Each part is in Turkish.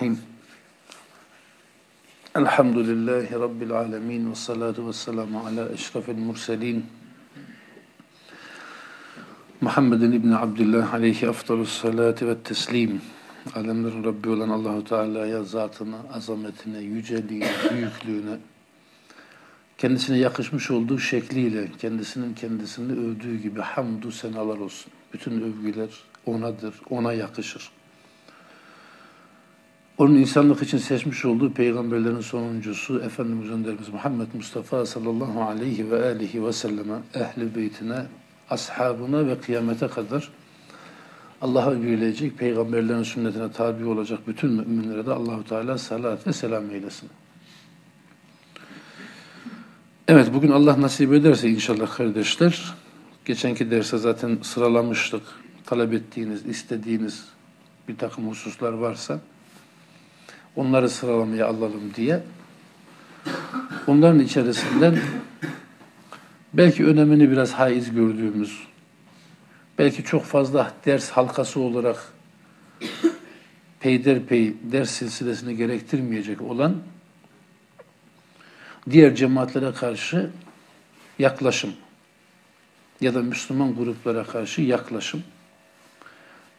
Bismillahirrahmanirrahim. Elhamdülillahi Rabbil alemin ve salatu ve selamu ala eşrafil murselin. Muhammedin İbni Abdullah aleyhi afdalus salatu ve teslim. Alemlerin Rabbi olan Allahu Teala'ya zatına, azametine, yüceliğine, büyüklüğüne, kendisine yakışmış olduğu şekliyle kendisinin kendisini övdüğü gibi hamdü senalar olsun. Bütün övgüler onadır, ona yakışır. Onun insanlık için seçmiş olduğu peygamberlerin sonuncusu Efendimiz Önderimiz Muhammed Mustafa sallallahu aleyhi ve aleyhi ve selleme, ehli beytine, ashabına ve kıyamete kadar Allah'a övgüleyecek, peygamberlerin sünnetine tabi olacak bütün müminlere de Allahu Teala salat ve selam eylesin. Evet, bugün Allah nasip ederse inşallah kardeşler, geçenki derse zaten sıralamıştık, talep ettiğiniz, istediğiniz bir takım hususlar varsa, onları sıralamaya alalım diye. Onların içerisinden belki önemini biraz haiz gördüğümüz, belki çok fazla ders halkası olarak peyderpey ders silsilesini gerektirmeyecek olan diğer cemaatlere karşı yaklaşım ya da Müslüman gruplara karşı yaklaşım.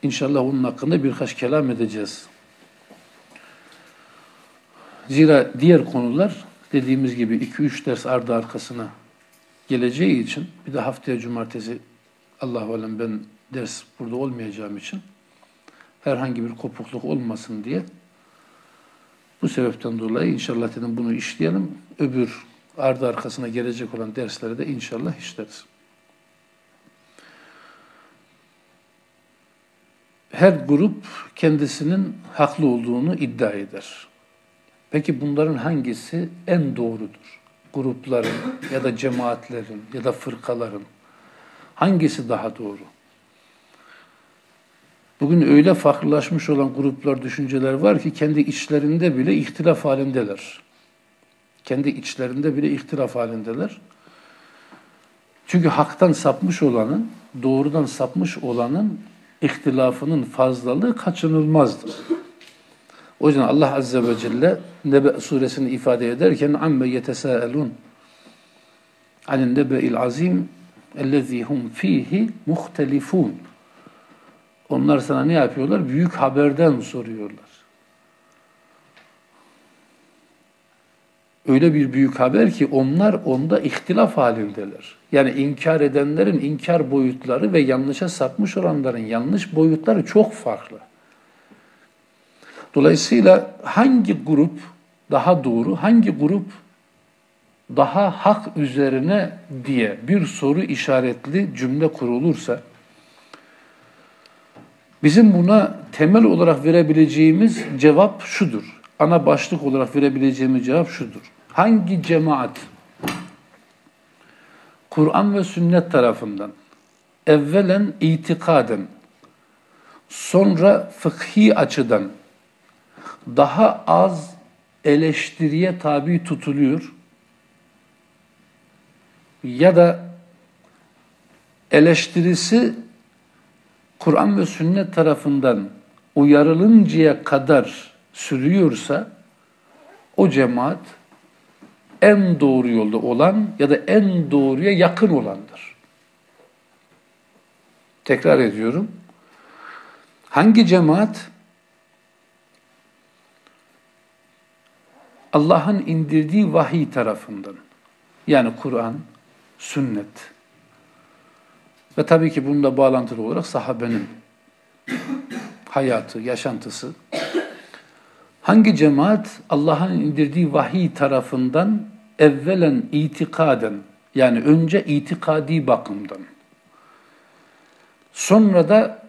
İnşallah onun hakkında birkaç kelam edeceğiz. Zira diğer konular dediğimiz gibi 2-3 ders ardı arkasına geleceği için bir de haftaya cumartesi Allah alem ben ders burada olmayacağım için herhangi bir kopukluk olmasın diye bu sebepten dolayı inşallah dedim bunu işleyelim. Öbür ardı arkasına gelecek olan dersleri de inşallah işleriz. Her grup kendisinin haklı olduğunu iddia eder. Peki bunların hangisi en doğrudur? Grupların ya da cemaatlerin ya da fırkaların hangisi daha doğru? Bugün öyle farklılaşmış olan gruplar, düşünceler var ki kendi içlerinde bile ihtilaf halindeler. Kendi içlerinde bile ihtilaf halindeler. Çünkü haktan sapmış olanın, doğrudan sapmış olanın ihtilafının fazlalığı kaçınılmazdır. O yüzden Allah Azze ve Celle Nebe suresini ifade ederken amme yetesâelûn anin nebe'il azim ellezî hum fîhi muhtelifûn onlar sana ne yapıyorlar? Büyük haberden soruyorlar. Öyle bir büyük haber ki onlar onda ihtilaf halindeler. Yani inkar edenlerin inkar boyutları ve yanlışa sapmış olanların yanlış boyutları çok farklı. Dolayısıyla hangi grup daha doğru, hangi grup daha hak üzerine diye bir soru işaretli cümle kurulursa, bizim buna temel olarak verebileceğimiz cevap şudur. Ana başlık olarak verebileceğimiz cevap şudur. Hangi cemaat Kur'an ve sünnet tarafından evvelen itikaden sonra fıkhi açıdan daha az eleştiriye tabi tutuluyor ya da eleştirisi Kur'an ve sünnet tarafından uyarılıncaya kadar sürüyorsa o cemaat en doğru yolda olan ya da en doğruya yakın olandır. Tekrar ediyorum. Hangi cemaat Allah'ın indirdiği vahiy tarafından. Yani Kur'an, sünnet. Ve tabii ki bununla bağlantılı olarak sahabenin hayatı, yaşantısı. Hangi cemaat Allah'ın indirdiği vahiy tarafından evvelen itikaden yani önce itikadi bakımdan sonra da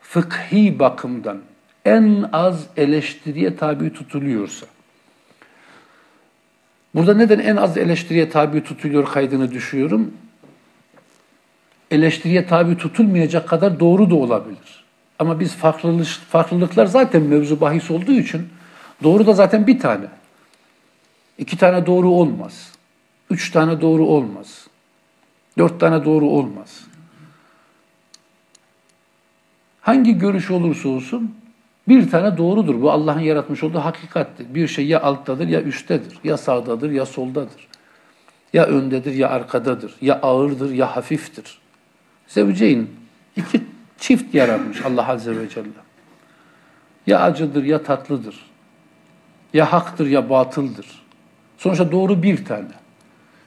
fıkhi bakımdan en az eleştiriye tabi tutuluyorsa Burada neden en az eleştiriye tabi tutuluyor kaydını düşüyorum? Eleştiriye tabi tutulmayacak kadar doğru da olabilir. Ama biz farklılık, farklılıklar zaten mevzu bahis olduğu için doğru da zaten bir tane. İki tane doğru olmaz. Üç tane doğru olmaz. Dört tane doğru olmaz. Hangi görüş olursa olsun Bir tane doğrudur. Bu Allah'ın yaratmış olduğu hakikattir. Bir şey ya alttadır ya üsttedir. Ya sağdadır ya soldadır. Ya öndedir ya arkadadır. Ya ağırdır ya hafiftir. Zevceyn iki çift yaratmış Allah Azze ve Celle. Ya acıdır ya tatlıdır. Ya haktır ya batıldır. Sonuçta doğru bir tane.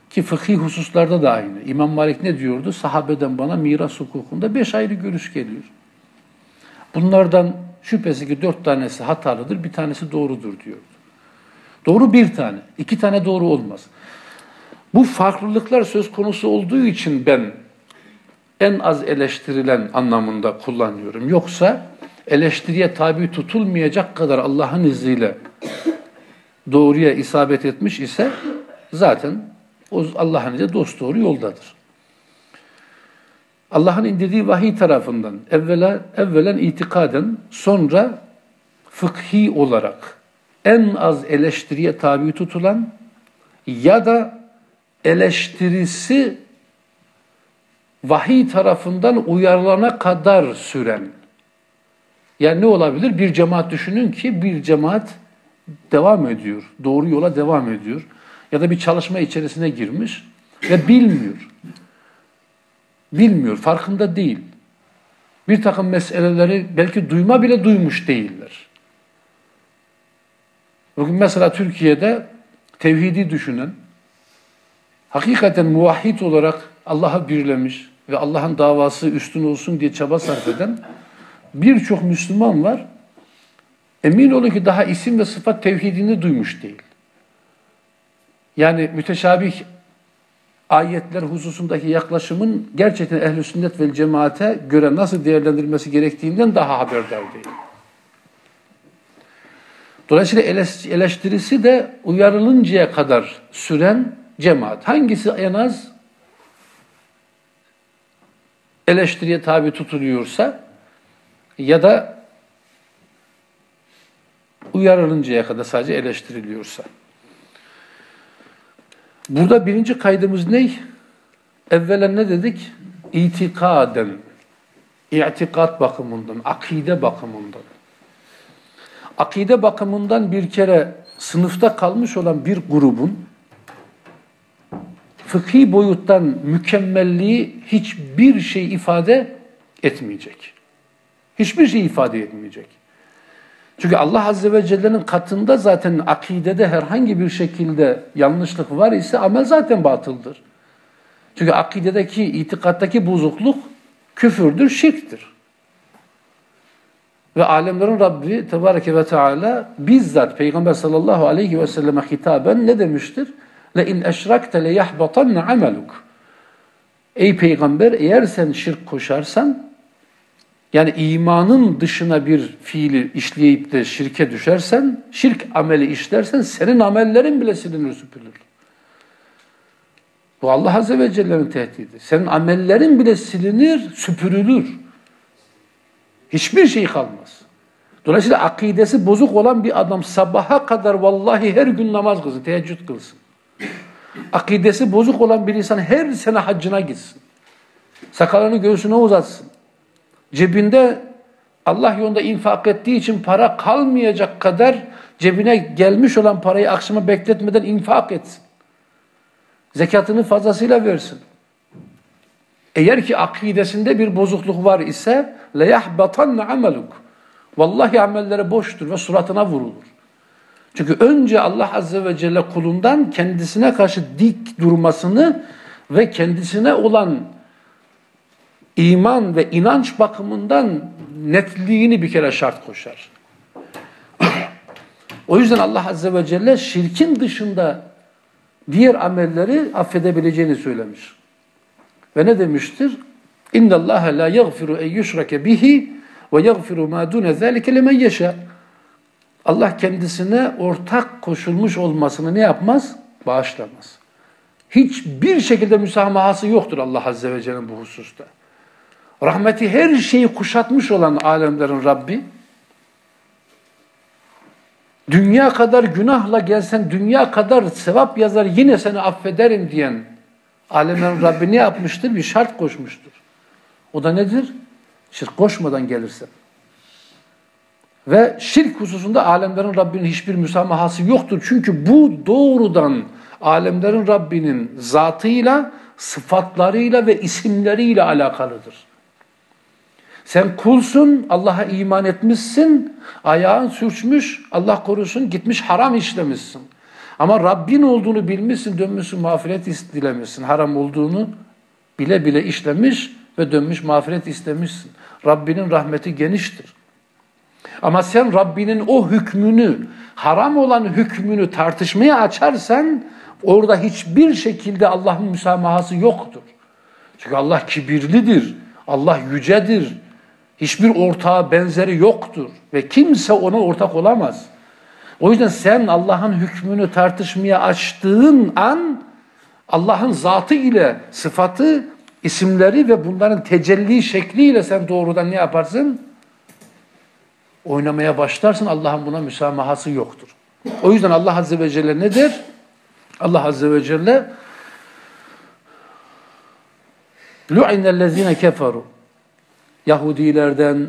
Ki fıkhi hususlarda da aynı. İmam Malik ne diyordu? Sahabeden bana miras hukukunda beş ayrı görüş geliyor. Bunlardan şüphesi ki dört tanesi hatalıdır, bir tanesi doğrudur diyordu. Doğru bir tane, iki tane doğru olmaz. Bu farklılıklar söz konusu olduğu için ben en az eleştirilen anlamında kullanıyorum. Yoksa eleştiriye tabi tutulmayacak kadar Allah'ın izniyle doğruya isabet etmiş ise zaten Allah'ın izniyle dost doğru yoldadır. Allah'ın indirdiği vahiy tarafından evvela, evvelen itikaden sonra fıkhi olarak en az eleştiriye tabi tutulan ya da eleştirisi vahiy tarafından uyarılana kadar süren. Yani ne olabilir? Bir cemaat düşünün ki bir cemaat devam ediyor. Doğru yola devam ediyor. Ya da bir çalışma içerisine girmiş ve bilmiyor. Bilmiyor, farkında değil. Bir takım meseleleri belki duyma bile duymuş değiller. Bugün mesela Türkiye'de tevhidi düşünen, hakikaten muvahhid olarak Allah'a birlemiş ve Allah'ın davası üstün olsun diye çaba sarf eden birçok Müslüman var. Emin olun ki daha isim ve sıfat tevhidini duymuş değil. Yani müteşabih ayetler hususundaki yaklaşımın gerçekten ehl sünnet ve cemaate göre nasıl değerlendirilmesi gerektiğinden daha haberdar değil. Dolayısıyla eleştirisi de uyarılıncaya kadar süren cemaat. Hangisi en az eleştiriye tabi tutuluyorsa ya da uyarılıncaya kadar sadece eleştiriliyorsa. Burada birinci kaydımız ne? Evvelen ne dedik? İtikaden, itikat bakımından, akide bakımından. Akide bakımından bir kere sınıfta kalmış olan bir grubun fıkhi boyuttan mükemmelliği hiçbir şey ifade etmeyecek. Hiçbir şey ifade etmeyecek. Çünkü Allah Azze ve Celle'nin katında zaten akidede herhangi bir şekilde yanlışlık var ise amel zaten batıldır. Çünkü akidedeki, itikattaki bozukluk küfürdür, şirktir. Ve alemlerin Rabbi Tebareke ve Teala bizzat Peygamber sallallahu aleyhi ve selleme hitaben ne demiştir? لَاِنْ اَشْرَكْتَ لَيَحْبَطَنَّ عَمَلُكَ Ey Peygamber eğer sen şirk koşarsan yani imanın dışına bir fiili işleyip de şirke düşersen, şirk ameli işlersen senin amellerin bile silinir süpürülür. Bu Allah Azze ve Celle'nin tehdidi. Senin amellerin bile silinir, süpürülür. Hiçbir şey kalmaz. Dolayısıyla akidesi bozuk olan bir adam sabaha kadar vallahi her gün namaz kılsın, teheccüd kılsın. Akidesi bozuk olan bir insan her sene haccına gitsin. Sakalını göğsüne uzatsın. Cebinde Allah yolunda infak ettiği için para kalmayacak kadar cebine gelmiş olan parayı akşama bekletmeden infak etsin. Zekatını fazlasıyla versin. Eğer ki akidesinde bir bozukluk var ise leyahbatanna ameluk. Vallahi amelleri boştur ve suratına vurulur. Çünkü önce Allah Azze ve Celle kulundan kendisine karşı dik durmasını ve kendisine olan iman ve inanç bakımından netliğini bir kere şart koşar. o yüzden Allah Azze ve Celle şirkin dışında diğer amelleri affedebileceğini söylemiş. Ve ne demiştir? Allah la yaghfiru en yushrake bihi ve yaghfiru ma dun zalika limen yasha. Allah kendisine ortak koşulmuş olmasını ne yapmaz? Bağışlamaz. Hiçbir şekilde müsamahası yoktur Allah Azze ve Celle'nin bu hususta. Rahmeti her şeyi kuşatmış olan alemlerin Rabbi, dünya kadar günahla gelsen dünya kadar sevap yazar yine seni affederim diyen alemlerin Rabbi ne yapmıştır? Bir şart koşmuştur. O da nedir? Şirk koşmadan gelirsen. Ve şirk hususunda alemlerin Rabbinin hiçbir müsamahası yoktur. Çünkü bu doğrudan alemlerin Rabbinin zatıyla, sıfatlarıyla ve isimleriyle alakalıdır. Sen kulsun, Allah'a iman etmişsin, ayağın sürçmüş, Allah korusun gitmiş haram işlemişsin. Ama Rabbin olduğunu bilmişsin, dönmüşsün mağfiret dilemişsin. Haram olduğunu bile bile işlemiş ve dönmüş mağfiret istemişsin. Rabbinin rahmeti geniştir. Ama sen Rabbinin o hükmünü, haram olan hükmünü tartışmaya açarsan orada hiçbir şekilde Allah'ın müsamahası yoktur. Çünkü Allah kibirlidir, Allah yücedir, hiçbir ortağı benzeri yoktur ve kimse ona ortak olamaz. O yüzden sen Allah'ın hükmünü tartışmaya açtığın an Allah'ın zatı ile sıfatı, isimleri ve bunların tecelli şekliyle sen doğrudan ne yaparsın? Oynamaya başlarsın. Allah'ın buna müsamahası yoktur. O yüzden Allah Azze ve Celle nedir? Allah Azze ve Celle Lu'inellezine keferu Yahudilerden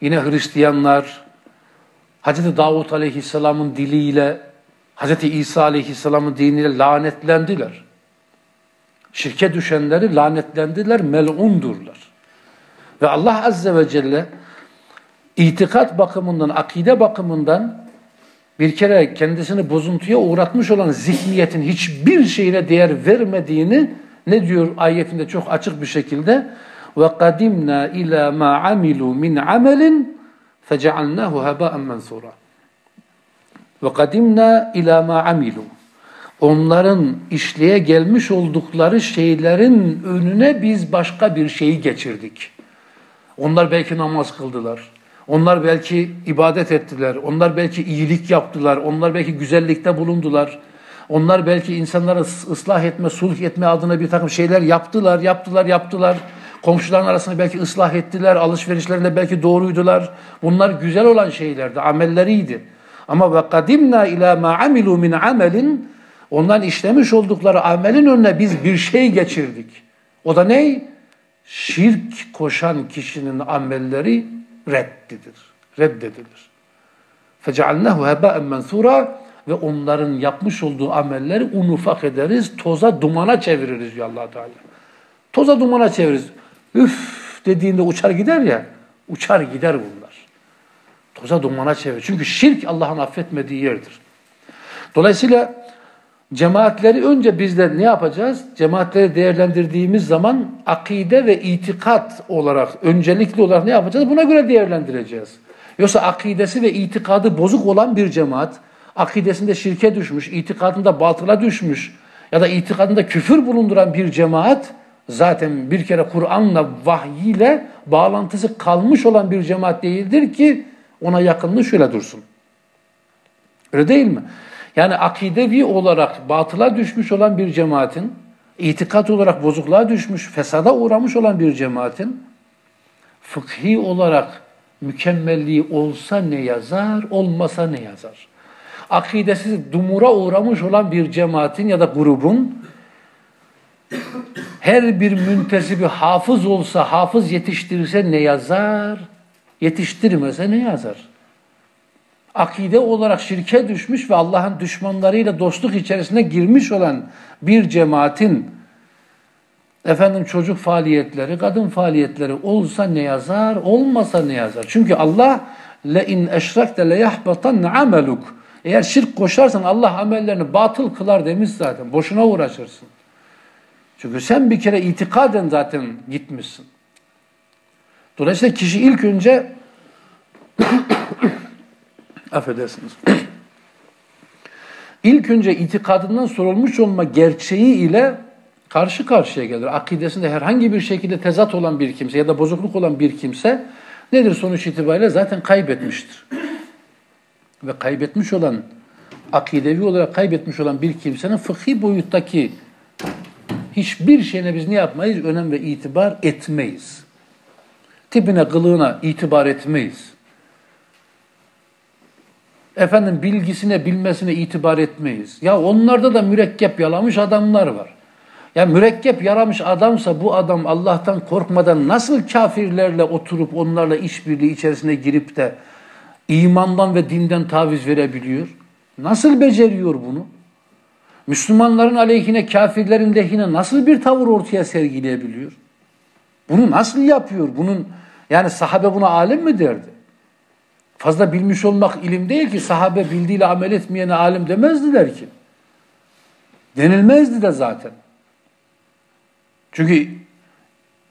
yine Hristiyanlar Hz. Davut Aleyhisselam'ın diliyle Hz. İsa Aleyhisselam'ın diniyle lanetlendiler. Şirke düşenleri lanetlendiler, mel'undurlar. Ve Allah Azze ve Celle itikat bakımından, akide bakımından bir kere kendisini bozuntuya uğratmış olan zihniyetin hiçbir şeyine değer vermediğini ne diyor ayetinde çok açık bir şekilde ila ma amilu min amelin fecealnahu haba'en mensura ve kadimna ila ma amilu onların işleye gelmiş oldukları şeylerin önüne biz başka bir şeyi geçirdik. Onlar belki namaz kıldılar. Onlar belki ibadet ettiler. Onlar belki iyilik yaptılar. Onlar belki güzellikte bulundular. Onlar belki insanları ıslah etme, sulh etme adına bir takım şeyler yaptılar, yaptılar, yaptılar. Komşuların arasında belki ıslah ettiler, alışverişlerinde belki doğruydular. Bunlar güzel olan şeylerdi, amelleriydi. Ama ve kadimna ila ma amilu min amelin ondan işlemiş oldukları amelin önüne biz bir şey geçirdik. O da ne? Şirk koşan kişinin amelleri reddidir. Reddedilir. Fecealnehu hebaen mensura ve onların yapmış olduğu amelleri unufak ederiz, toza dumana çeviririz diyor allah Teala. Toza dumana çeviririz. Üf dediğinde uçar gider ya, uçar gider bunlar. Toza dumana çevirir. Çünkü şirk Allah'ın affetmediği yerdir. Dolayısıyla cemaatleri önce bizler ne yapacağız? Cemaatleri değerlendirdiğimiz zaman akide ve itikat olarak, öncelikli olarak ne yapacağız? Buna göre değerlendireceğiz. Yoksa akidesi ve itikadı bozuk olan bir cemaat, akidesinde şirke düşmüş, itikadında batıla düşmüş ya da itikadında küfür bulunduran bir cemaat zaten bir kere Kur'an'la, vahyiyle bağlantısı kalmış olan bir cemaat değildir ki ona yakınlığı şöyle dursun. Öyle değil mi? Yani akidevi olarak batıla düşmüş olan bir cemaatin, itikat olarak bozukluğa düşmüş, fesada uğramış olan bir cemaatin, fıkhi olarak mükemmelliği olsa ne yazar, olmasa ne yazar? Akidesiz dumura uğramış olan bir cemaatin ya da grubun her bir müntesibi hafız olsa, hafız yetiştirirse ne yazar, yetiştirmese ne yazar? Akide olarak şirke düşmüş ve Allah'ın düşmanlarıyla dostluk içerisine girmiş olan bir cemaatin efendim çocuk faaliyetleri, kadın faaliyetleri olsa ne yazar, olmasa ne yazar? Çünkü Allah le in eşrekte le yahbatan ameluk. Eğer şirk koşarsan Allah amellerini batıl kılar demiş zaten. Boşuna uğraşırsın. Çünkü sen bir kere itikaden zaten gitmişsin. Dolayısıyla kişi ilk önce affedersiniz. ilk önce itikadından sorulmuş olma gerçeği ile karşı karşıya gelir. Akidesinde herhangi bir şekilde tezat olan bir kimse ya da bozukluk olan bir kimse nedir sonuç itibariyle zaten kaybetmiştir. Ve kaybetmiş olan, akidevi olarak kaybetmiş olan bir kimsenin fıkhi boyuttaki hiçbir şeyine biz ne yapmayız? Önem ve itibar etmeyiz. Tipine, kılığına itibar etmeyiz. Efendim bilgisine, bilmesine itibar etmeyiz. Ya onlarda da mürekkep yalamış adamlar var. Ya mürekkep yaramış adamsa bu adam Allah'tan korkmadan nasıl kafirlerle oturup onlarla işbirliği içerisine girip de imandan ve dinden taviz verebiliyor? Nasıl beceriyor bunu? Müslümanların aleyhine, kafirlerin lehine nasıl bir tavır ortaya sergileyebiliyor? Bunu nasıl yapıyor? Bunun yani sahabe buna alim mi derdi? Fazla bilmiş olmak ilim değil ki sahabe bildiğiyle amel etmeyene alim demezdiler ki. Denilmezdi de zaten. Çünkü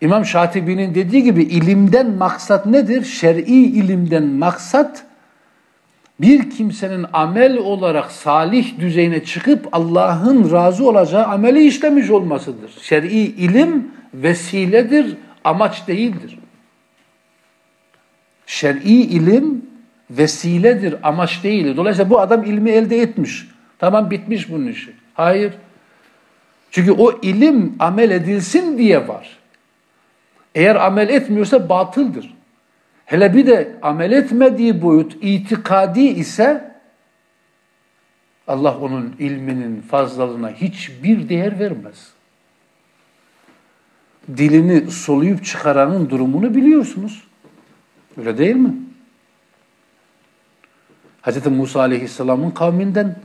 İmam Şatibi'nin dediği gibi ilimden maksat nedir? Şer'i ilimden maksat bir kimsenin amel olarak salih düzeyine çıkıp Allah'ın razı olacağı ameli işlemiş olmasıdır. Şer'i ilim vesiledir, amaç değildir. Şer'i ilim vesiledir, amaç değildir. Dolayısıyla bu adam ilmi elde etmiş. Tamam bitmiş bunun işi. Hayır. Çünkü o ilim amel edilsin diye var. Eğer amel etmiyorsa batıldır. Hele bir de amel etmediği boyut itikadi ise Allah onun ilminin fazlalığına hiçbir değer vermez. Dilini soluyup çıkaranın durumunu biliyorsunuz. Öyle değil mi? Hz. Musa Aleyhisselam'ın kavminden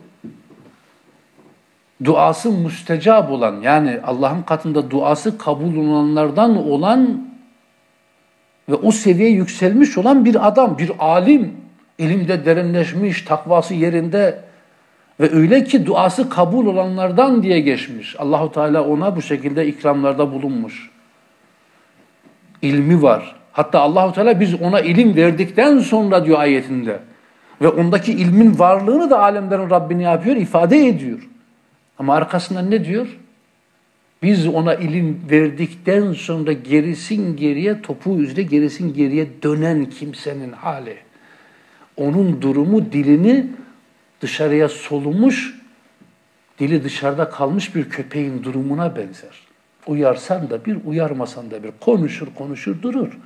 duası müstecab olan yani Allah'ın katında duası kabul olanlardan olan ve o seviye yükselmiş olan bir adam, bir alim, ilimde derinleşmiş, takvası yerinde ve öyle ki duası kabul olanlardan diye geçmiş. Allahu Teala ona bu şekilde ikramlarda bulunmuş. İlmi var. Hatta Allahu Teala biz ona ilim verdikten sonra diyor ayetinde ve ondaki ilmin varlığını da alemlerin Rabbini yapıyor, ifade ediyor. Ama arkasından ne diyor? Biz ona ilim verdikten sonra gerisin geriye, topu üzere gerisin geriye dönen kimsenin hali. Onun durumu dilini dışarıya solumuş, dili dışarıda kalmış bir köpeğin durumuna benzer. Uyarsan da bir, uyarmasan da bir. Konuşur konuşur durur.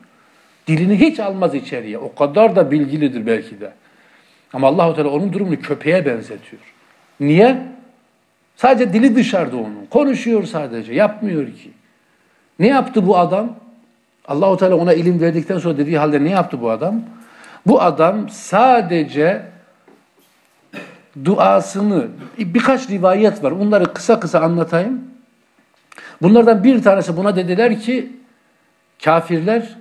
Dilini hiç almaz içeriye. O kadar da bilgilidir belki de. Ama Allahu Teala onun durumunu köpeğe benzetiyor. Niye? Sadece dili dışarıda onun. Konuşuyor sadece. Yapmıyor ki. Ne yaptı bu adam? Allahu Teala ona ilim verdikten sonra dediği halde ne yaptı bu adam? Bu adam sadece duasını birkaç rivayet var. Onları kısa kısa anlatayım. Bunlardan bir tanesi buna dediler ki kafirler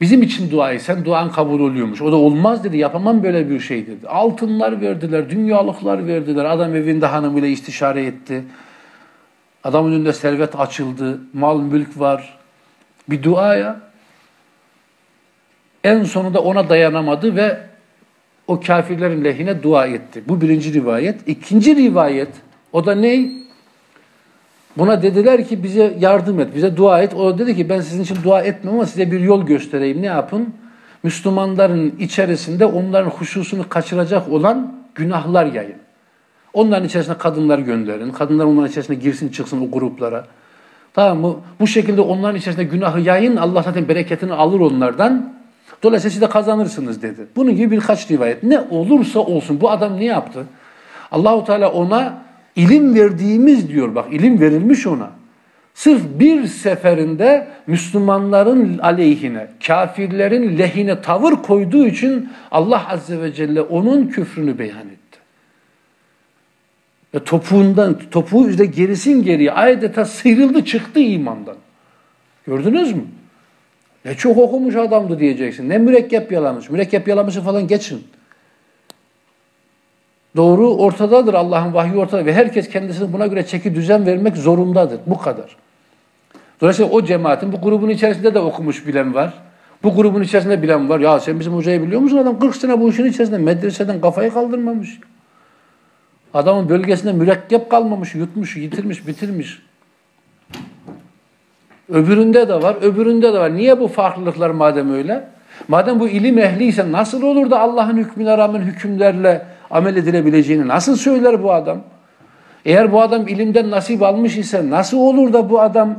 Bizim için duayı, sen duan kabul oluyormuş. O da olmaz dedi, yapamam böyle bir şey dedi. Altınlar verdiler, dünyalıklar verdiler. Adam evinde hanımıyla istişare etti. Adamın önünde servet açıldı, mal mülk var. Bir duaya. En sonunda ona dayanamadı ve o kafirlerin lehine dua etti. Bu birinci rivayet. İkinci rivayet, o da ney? Buna dediler ki bize yardım et, bize dua et. O dedi ki ben sizin için dua etmem ama size bir yol göstereyim. Ne yapın? Müslümanların içerisinde onların huşusunu kaçıracak olan günahlar yayın. Onların içerisine kadınlar gönderin. Kadınlar onların içerisine girsin çıksın o gruplara. Tamam mı? Bu şekilde onların içerisinde günahı yayın. Allah zaten bereketini alır onlardan. Dolayısıyla siz de kazanırsınız dedi. Bunun gibi birkaç rivayet. Ne olursa olsun bu adam ne yaptı? Allahu Teala ona ilim verdiğimiz diyor bak ilim verilmiş ona. Sırf bir seferinde Müslümanların aleyhine, kafirlerin lehine tavır koyduğu için Allah Azze ve Celle onun küfrünü beyan etti. Ve topuğundan, topuğu üzere gerisin geriye adeta sıyrıldı çıktı imandan. Gördünüz mü? Ne çok okumuş adamdı diyeceksin. Ne mürekkep yalamış. Mürekkep yalamışı falan geçin. Doğru ortadadır Allah'ın vahyi ortada ve herkes kendisine buna göre çeki düzen vermek zorundadır. Bu kadar. Dolayısıyla o cemaatin bu grubun içerisinde de okumuş bilen var. Bu grubun içerisinde bilen var. Ya sen bizim hocayı biliyor musun? Adam 40 sene bu işin içerisinde medreseden kafayı kaldırmamış. Adamın bölgesinde mürekkep kalmamış, yutmuş, yitirmiş, bitirmiş. Öbüründe de var, öbüründe de var. Niye bu farklılıklar madem öyle? Madem bu ilim ehliyse nasıl olur da Allah'ın hükmüne rağmen hükümlerle amel edilebileceğini nasıl söyler bu adam? Eğer bu adam ilimden nasip almış ise nasıl olur da bu adam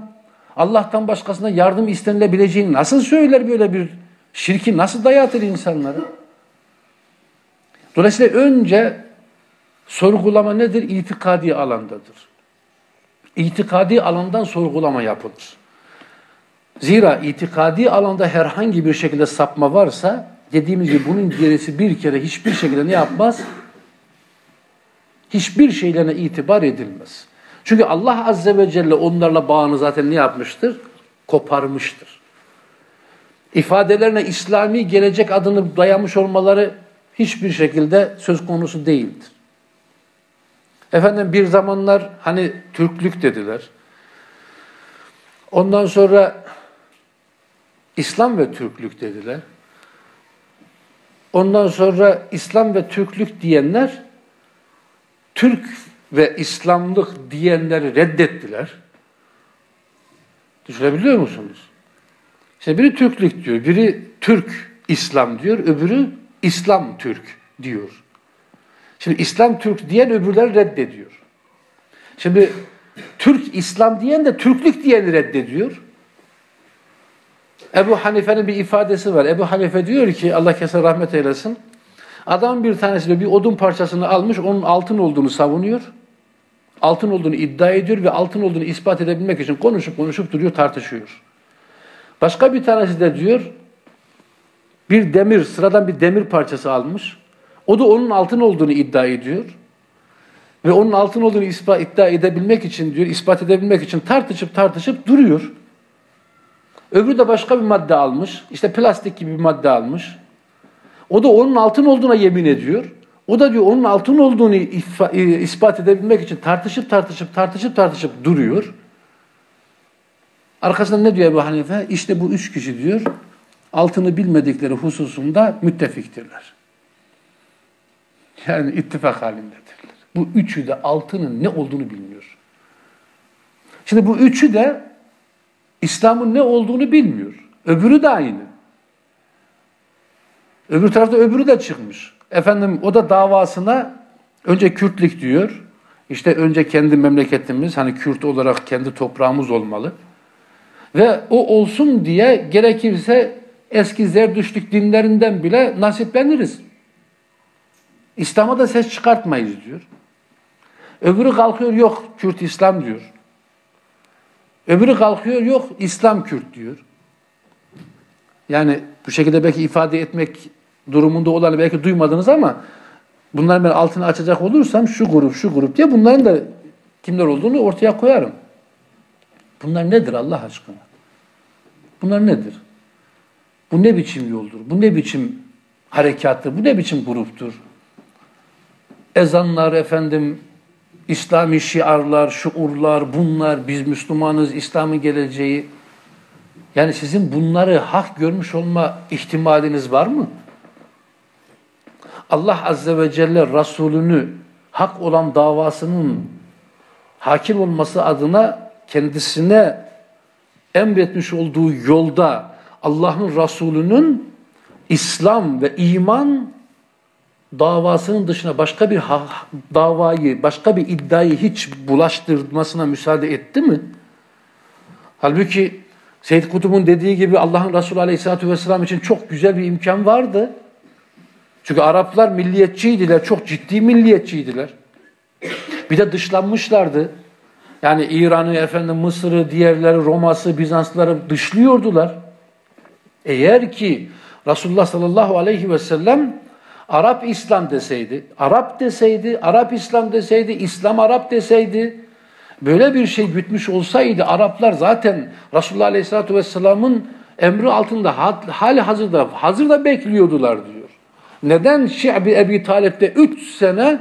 Allah'tan başkasına yardım istenilebileceğini nasıl söyler böyle bir şirki nasıl dayatır insanlara? Dolayısıyla önce sorgulama nedir? İtikadi alandadır. İtikadi alandan sorgulama yapılır. Zira itikadi alanda herhangi bir şekilde sapma varsa dediğimiz gibi bunun gerisi bir kere hiçbir şekilde ne yapmaz? Hiçbir şeylerine itibar edilmez. Çünkü Allah Azze ve Celle onlarla bağını zaten ne yapmıştır? Koparmıştır. İfadelerine İslami gelecek adını dayamış olmaları hiçbir şekilde söz konusu değildir. Efendim bir zamanlar hani Türklük dediler. Ondan sonra İslam ve Türklük dediler. Ondan sonra İslam ve Türklük diyenler Türk ve İslamlık diyenleri reddettiler. Düşünebiliyor musunuz? İşte biri Türklük diyor, biri Türk İslam diyor, öbürü İslam Türk diyor. Şimdi İslam Türk diyen öbürleri reddediyor. Şimdi Türk İslam diyen de Türklük diyeni reddediyor. Ebu Hanife'nin bir ifadesi var. Ebu Hanife diyor ki Allah kesin rahmet eylesin. Adam bir tanesi bir odun parçasını almış, onun altın olduğunu savunuyor. Altın olduğunu iddia ediyor ve altın olduğunu ispat edebilmek için konuşup konuşup duruyor, tartışıyor. Başka bir tanesi de diyor, bir demir, sıradan bir demir parçası almış. O da onun altın olduğunu iddia ediyor. Ve onun altın olduğunu ispat, iddia edebilmek için diyor, ispat edebilmek için tartışıp tartışıp duruyor. Öbürü de başka bir madde almış. İşte plastik gibi bir madde almış. O da onun altın olduğuna yemin ediyor. O da diyor onun altın olduğunu e, ispat edebilmek için tartışıp tartışıp tartışıp tartışıp duruyor. Arkasında ne diyor Ebu Hanife? İşte bu üç kişi diyor altını bilmedikleri hususunda müttefiktirler. Yani ittifak halindedirler. Bu üçü de altının ne olduğunu bilmiyor. Şimdi bu üçü de İslam'ın ne olduğunu bilmiyor. Öbürü de aynı. Öbür tarafta öbürü de çıkmış. Efendim o da davasına önce Kürtlik diyor. İşte önce kendi memleketimiz hani Kürt olarak kendi toprağımız olmalı. Ve o olsun diye gerekirse eski Zerdüştlük dinlerinden bile nasipleniriz. İslam'a da ses çıkartmayız diyor. Öbürü kalkıyor yok Kürt İslam diyor. Öbürü kalkıyor yok İslam Kürt diyor. Yani bu şekilde belki ifade etmek durumunda olanı belki duymadınız ama bunların ben altını açacak olursam şu grup şu grup diye bunların da kimler olduğunu ortaya koyarım. Bunlar nedir Allah aşkına? Bunlar nedir? Bu ne biçim yoldur? Bu ne biçim harekattır? Bu ne biçim gruptur? Ezanlar efendim, İslami şiarlar, şuurlar, bunlar, biz Müslümanız, İslam'ın geleceği. Yani sizin bunları hak görmüş olma ihtimaliniz var mı? Allah Azze ve Celle Resulünü hak olan davasının hakim olması adına kendisine emretmiş olduğu yolda Allah'ın Resulü'nün İslam ve iman davasının dışına başka bir davayı, başka bir iddiayı hiç bulaştırmasına müsaade etti mi? Halbuki Seyyid Kutub'un dediği gibi Allah'ın Resulü Aleyhisselatü Vesselam için çok güzel bir imkan vardı. Çünkü Araplar milliyetçiydiler, çok ciddi milliyetçiydiler. Bir de dışlanmışlardı. Yani İran'ı, efendim Mısır'ı, diğerleri, Roma'sı, Bizanslıları dışlıyordular. Eğer ki Resulullah sallallahu aleyhi ve sellem Arap İslam deseydi, Arap deseydi, Arap İslam deseydi, İslam Arap deseydi, böyle bir şey gütmüş olsaydı Araplar zaten Resulullah Aleyhisselatü Vesselam'ın emri altında hali hazırda, hazırda bekliyordular diyor. Neden Şi'bi Ebi Talip'te 3 sene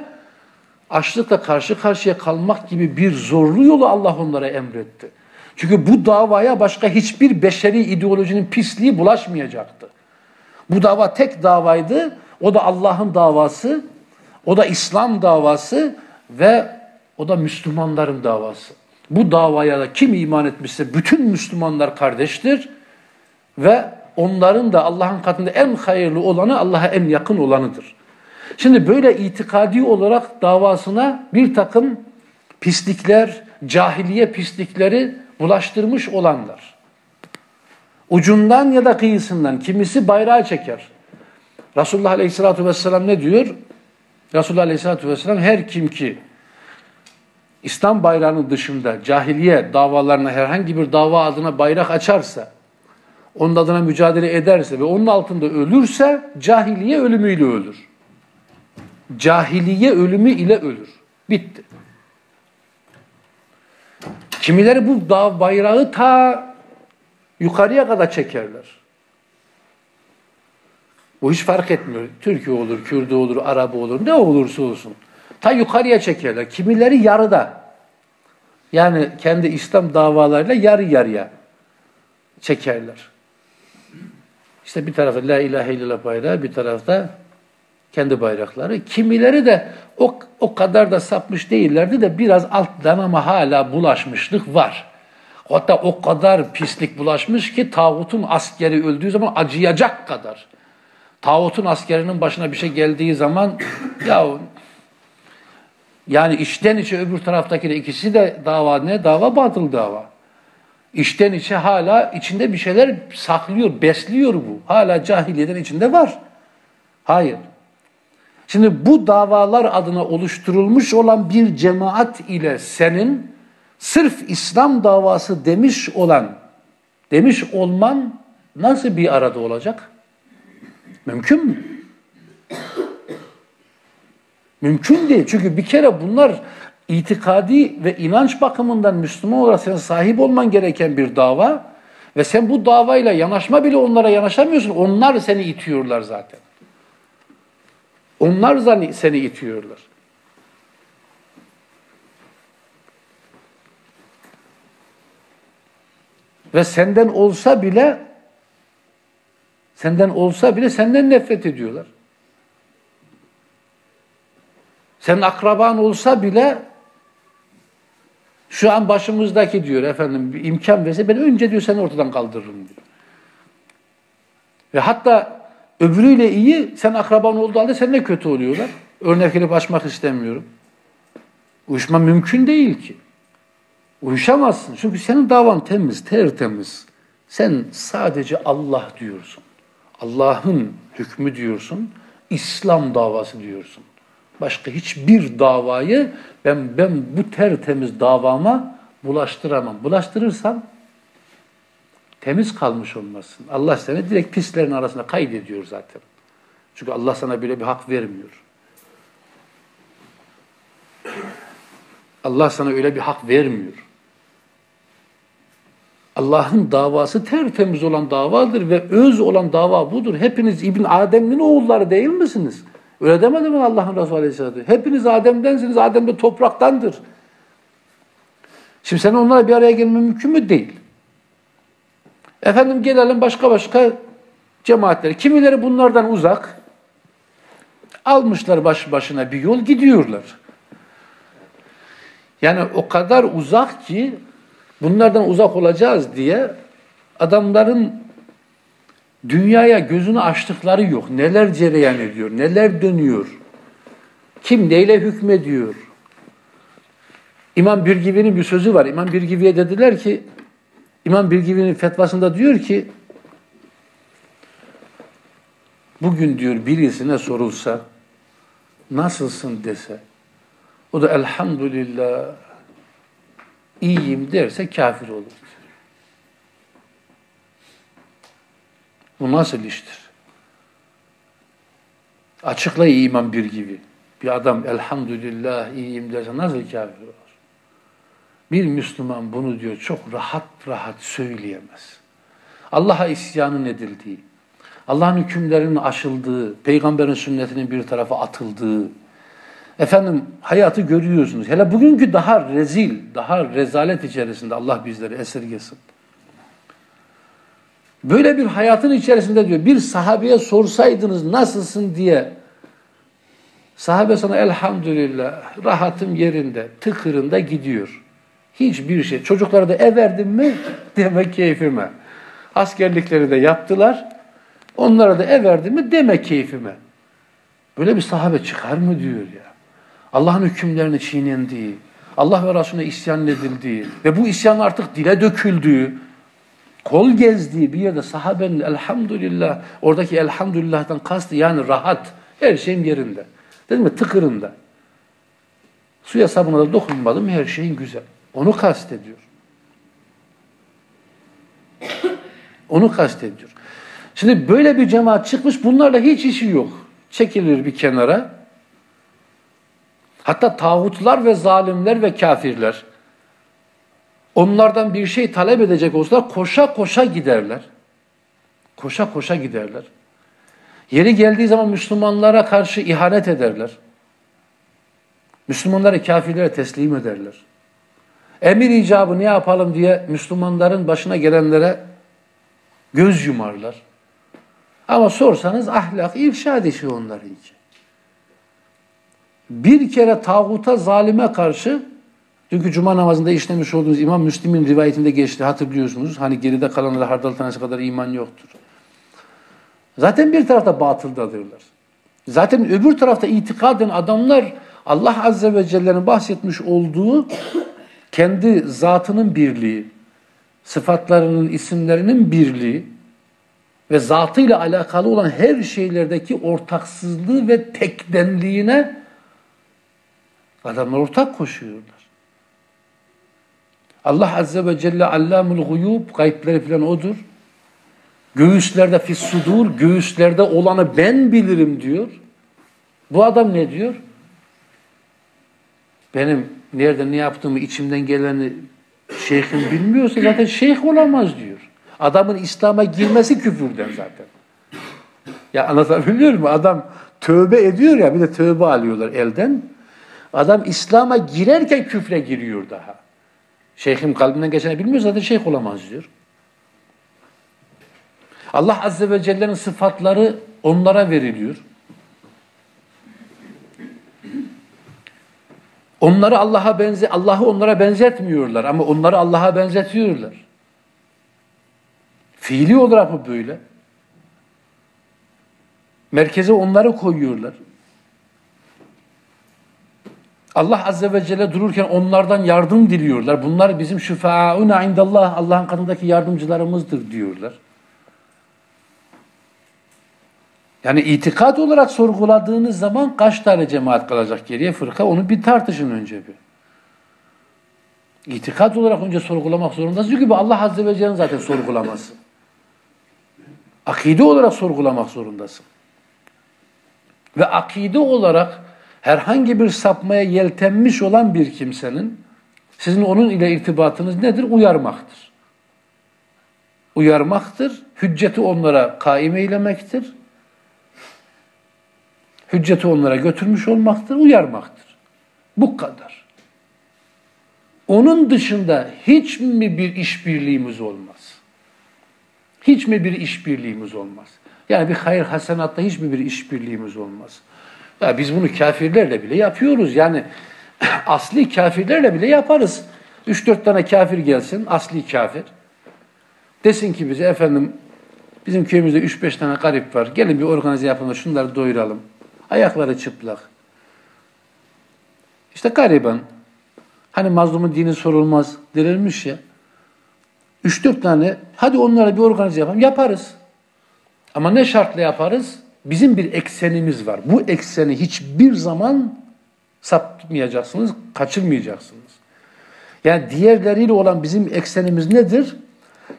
açlıkla karşı karşıya kalmak gibi bir zorlu yolu Allah onlara emretti. Çünkü bu davaya başka hiçbir beşeri ideolojinin pisliği bulaşmayacaktı. Bu dava tek davaydı. O da Allah'ın davası, o da İslam davası ve o da Müslümanların davası. Bu davaya da kim iman etmişse bütün Müslümanlar kardeştir ve onların da Allah'ın katında en hayırlı olanı Allah'a en yakın olanıdır. Şimdi böyle itikadi olarak davasına bir takım pislikler, cahiliye pislikleri bulaştırmış olanlar. Ucundan ya da kıyısından kimisi bayrağı çeker. Resulullah Aleyhisselatü Vesselam ne diyor? Resulullah Aleyhisselatü Vesselam her kim ki İslam bayrağının dışında cahiliye davalarına herhangi bir dava adına bayrak açarsa onun adına mücadele ederse ve onun altında ölürse cahiliye ölümüyle ölür. Cahiliye ölümü ile ölür. Bitti. Kimileri bu dağ bayrağı ta yukarıya kadar çekerler. Bu hiç fark etmiyor. Türkiye olur, Kürdü olur, Arabı olur, ne olursa olsun. Ta yukarıya çekerler. Kimileri yarıda. Yani kendi İslam davalarıyla yarı yarıya çekerler. İşte bir tarafta La ilahe illallah bayrağı, bir tarafta kendi bayrakları. Kimileri de o, o kadar da sapmış değillerdi de biraz alttan ama hala bulaşmışlık var. Hatta o kadar pislik bulaşmış ki tağutun askeri öldüğü zaman acıyacak kadar. Tağutun askerinin başına bir şey geldiği zaman ya yani içten içe öbür taraftaki de ikisi de dava ne? Dava batıl dava. İçten içe hala içinde bir şeyler saklıyor, besliyor bu. Hala cahiliyeden içinde var. Hayır. Şimdi bu davalar adına oluşturulmuş olan bir cemaat ile senin sırf İslam davası demiş olan, demiş olman nasıl bir arada olacak? Mümkün mü? Mümkün değil. Çünkü bir kere bunlar itikadi ve inanç bakımından Müslüman olarak senin sahip olman gereken bir dava ve sen bu davayla yanaşma bile onlara yanaşamıyorsun. Onlar seni itiyorlar zaten. Onlar seni itiyorlar. Ve senden olsa bile senden olsa bile senden nefret ediyorlar. Senin akraban olsa bile şu an başımızdaki diyor efendim bir imkan verse ben önce diyor seni ortadan kaldırırım diyor. Ve hatta öbürüyle iyi sen akraban olduğu halde seninle kötü oluyorlar. Örnek verip açmak istemiyorum. Uyuşma mümkün değil ki. Uyuşamazsın. Çünkü senin davan temiz, tertemiz. Sen sadece Allah diyorsun. Allah'ın hükmü diyorsun. İslam davası diyorsun. Başka hiçbir davayı ben ben bu tertemiz davama bulaştıramam. Bulaştırırsam temiz kalmış olmasın. Allah seni direkt pislerin arasına kaydediyor zaten. Çünkü Allah sana böyle bir hak vermiyor. Allah sana öyle bir hak vermiyor. Allah'ın davası tertemiz olan davadır ve öz olan dava budur. Hepiniz İbn Adem'in oğulları değil misiniz? Öyle demedi mi Allah'ın Resulü Aleyhisselatü? Hepiniz Adem'densiniz, Adem de topraktandır. Şimdi sen onlara bir araya gelme mümkün mü? Değil. Efendim gelelim başka başka cemaatleri. Kimileri bunlardan uzak. Almışlar baş başına bir yol gidiyorlar. Yani o kadar uzak ki bunlardan uzak olacağız diye adamların dünyaya gözünü açtıkları yok. Neler cereyan ediyor, neler dönüyor. Kim neyle hükmediyor. İmam Birgivi'nin bir sözü var. İmam Birgivi'ye dediler ki, İmam Birgivi'nin fetvasında diyor ki, bugün diyor birisine sorulsa, nasılsın dese, o da elhamdülillah iyiyim derse kafir olur. Bu nasıl iştir? Açıkla iman bir gibi. Bir adam elhamdülillah iyiyim derse nasıl kafir olur? Bir Müslüman bunu diyor çok rahat rahat söyleyemez. Allah'a isyanın edildiği, Allah'ın hükümlerinin aşıldığı, peygamberin sünnetinin bir tarafa atıldığı, efendim hayatı görüyorsunuz. Hele bugünkü daha rezil, daha rezalet içerisinde Allah bizleri esirgesin. Böyle bir hayatın içerisinde diyor bir sahabeye sorsaydınız nasılsın diye sahabe sana elhamdülillah rahatım yerinde tıkırında gidiyor. Hiçbir şey. Çocuklara da ev verdim mi demek keyfime. Askerlikleri de yaptılar. Onlara da ev verdim mi demek keyfime. Böyle bir sahabe çıkar mı diyor ya. Allah'ın hükümlerini çiğnendiği, Allah ve Resulüne isyan edildiği ve bu isyan artık dile döküldüğü, kol gezdiği bir yerde sahabenin elhamdülillah, oradaki elhamdülillah'tan kastı yani rahat, her şeyin yerinde. Değil mi? Tıkırında. Suya sabuna da dokunmadım, her şeyin güzel. Onu kastediyor. Onu kastediyor. Şimdi böyle bir cemaat çıkmış bunlarla hiç işi yok. Çekilir bir kenara. Hatta tağutlar ve zalimler ve kafirler onlardan bir şey talep edecek olsalar koşa koşa giderler. Koşa koşa giderler. Yeri geldiği zaman Müslümanlara karşı ihanet ederler. Müslümanları kafirlere teslim ederler. Emir icabı ne yapalım diye Müslümanların başına gelenlere göz yumarlar. Ama sorsanız ahlak, irşad işi onlarınki. Bir kere tağuta, zalime karşı dünkü cuma namazında işlemiş olduğumuz İmam Müslim'in rivayetinde geçti hatırlıyorsunuz. Hani geride kalanlara hardal tanesi kadar iman yoktur. Zaten bir tarafta batıldadırlar. Zaten öbür tarafta itikaden adamlar Allah Azze ve Celle'nin bahsetmiş olduğu kendi zatının birliği, sıfatlarının, isimlerinin birliği ve zatıyla alakalı olan her şeylerdeki ortaksızlığı ve tekdenliğine adamlar ortak koşuyorlar. Allah Azze ve Celle allamul guyub, gayipleri falan odur. Göğüslerde fissudur, göğüslerde olanı ben bilirim diyor. Bu adam ne diyor? Benim nerede ne yaptığımı, içimden geleni şeyhim bilmiyorsa zaten şeyh olamaz diyor. Adamın İslam'a girmesi küfürden zaten. Ya anlatabiliyor muyum? Adam tövbe ediyor ya bir de tövbe alıyorlar elden. Adam İslam'a girerken küfre giriyor daha. Şeyhim kalbinden geçeni bilmiyor zaten şeyh olamaz diyor. Allah Azze ve Celle'nin sıfatları onlara veriliyor. Onları Allah'a benze Allah'ı onlara benzetmiyorlar ama onları Allah'a benzetiyorlar. Fiili olarak bu böyle. Merkeze onları koyuyorlar. Allah Azze ve Celle dururken onlardan yardım diliyorlar. Bunlar bizim şüfa'una indallah Allah'ın katındaki yardımcılarımızdır diyorlar. Yani itikat olarak sorguladığınız zaman kaç tane cemaat kalacak geriye fırka onu bir tartışın önce bir. İtikat olarak önce sorgulamak zorundasın. Çünkü bu Allah Azze ve Celle'nin zaten sorgulaması. Akide olarak sorgulamak zorundasın. Ve akide olarak herhangi bir sapmaya yeltenmiş olan bir kimsenin sizin onun ile irtibatınız nedir? Uyarmaktır. Uyarmaktır. Hücceti onlara kaim eylemektir hücceti onlara götürmüş olmaktır, uyarmaktır. Bu kadar. Onun dışında hiç mi bir işbirliğimiz olmaz? Hiç mi bir işbirliğimiz olmaz? Yani bir hayır hasenatta hiç mi bir işbirliğimiz olmaz? Ya biz bunu kafirlerle bile yapıyoruz. Yani asli kafirlerle bile yaparız. Üç dört tane kafir gelsin, asli kafir. Desin ki bize efendim bizim köyümüzde üç beş tane garip var. Gelin bir organize yapalım, şunları doyuralım. Ayakları çıplak. İşte gariban. Hani mazlumun dini sorulmaz denilmiş ya. Üç dört tane hadi onlara bir organize yapalım. Yaparız. Ama ne şartla yaparız? Bizim bir eksenimiz var. Bu ekseni hiçbir zaman sapmayacaksınız, kaçırmayacaksınız. Yani diğerleriyle olan bizim eksenimiz nedir?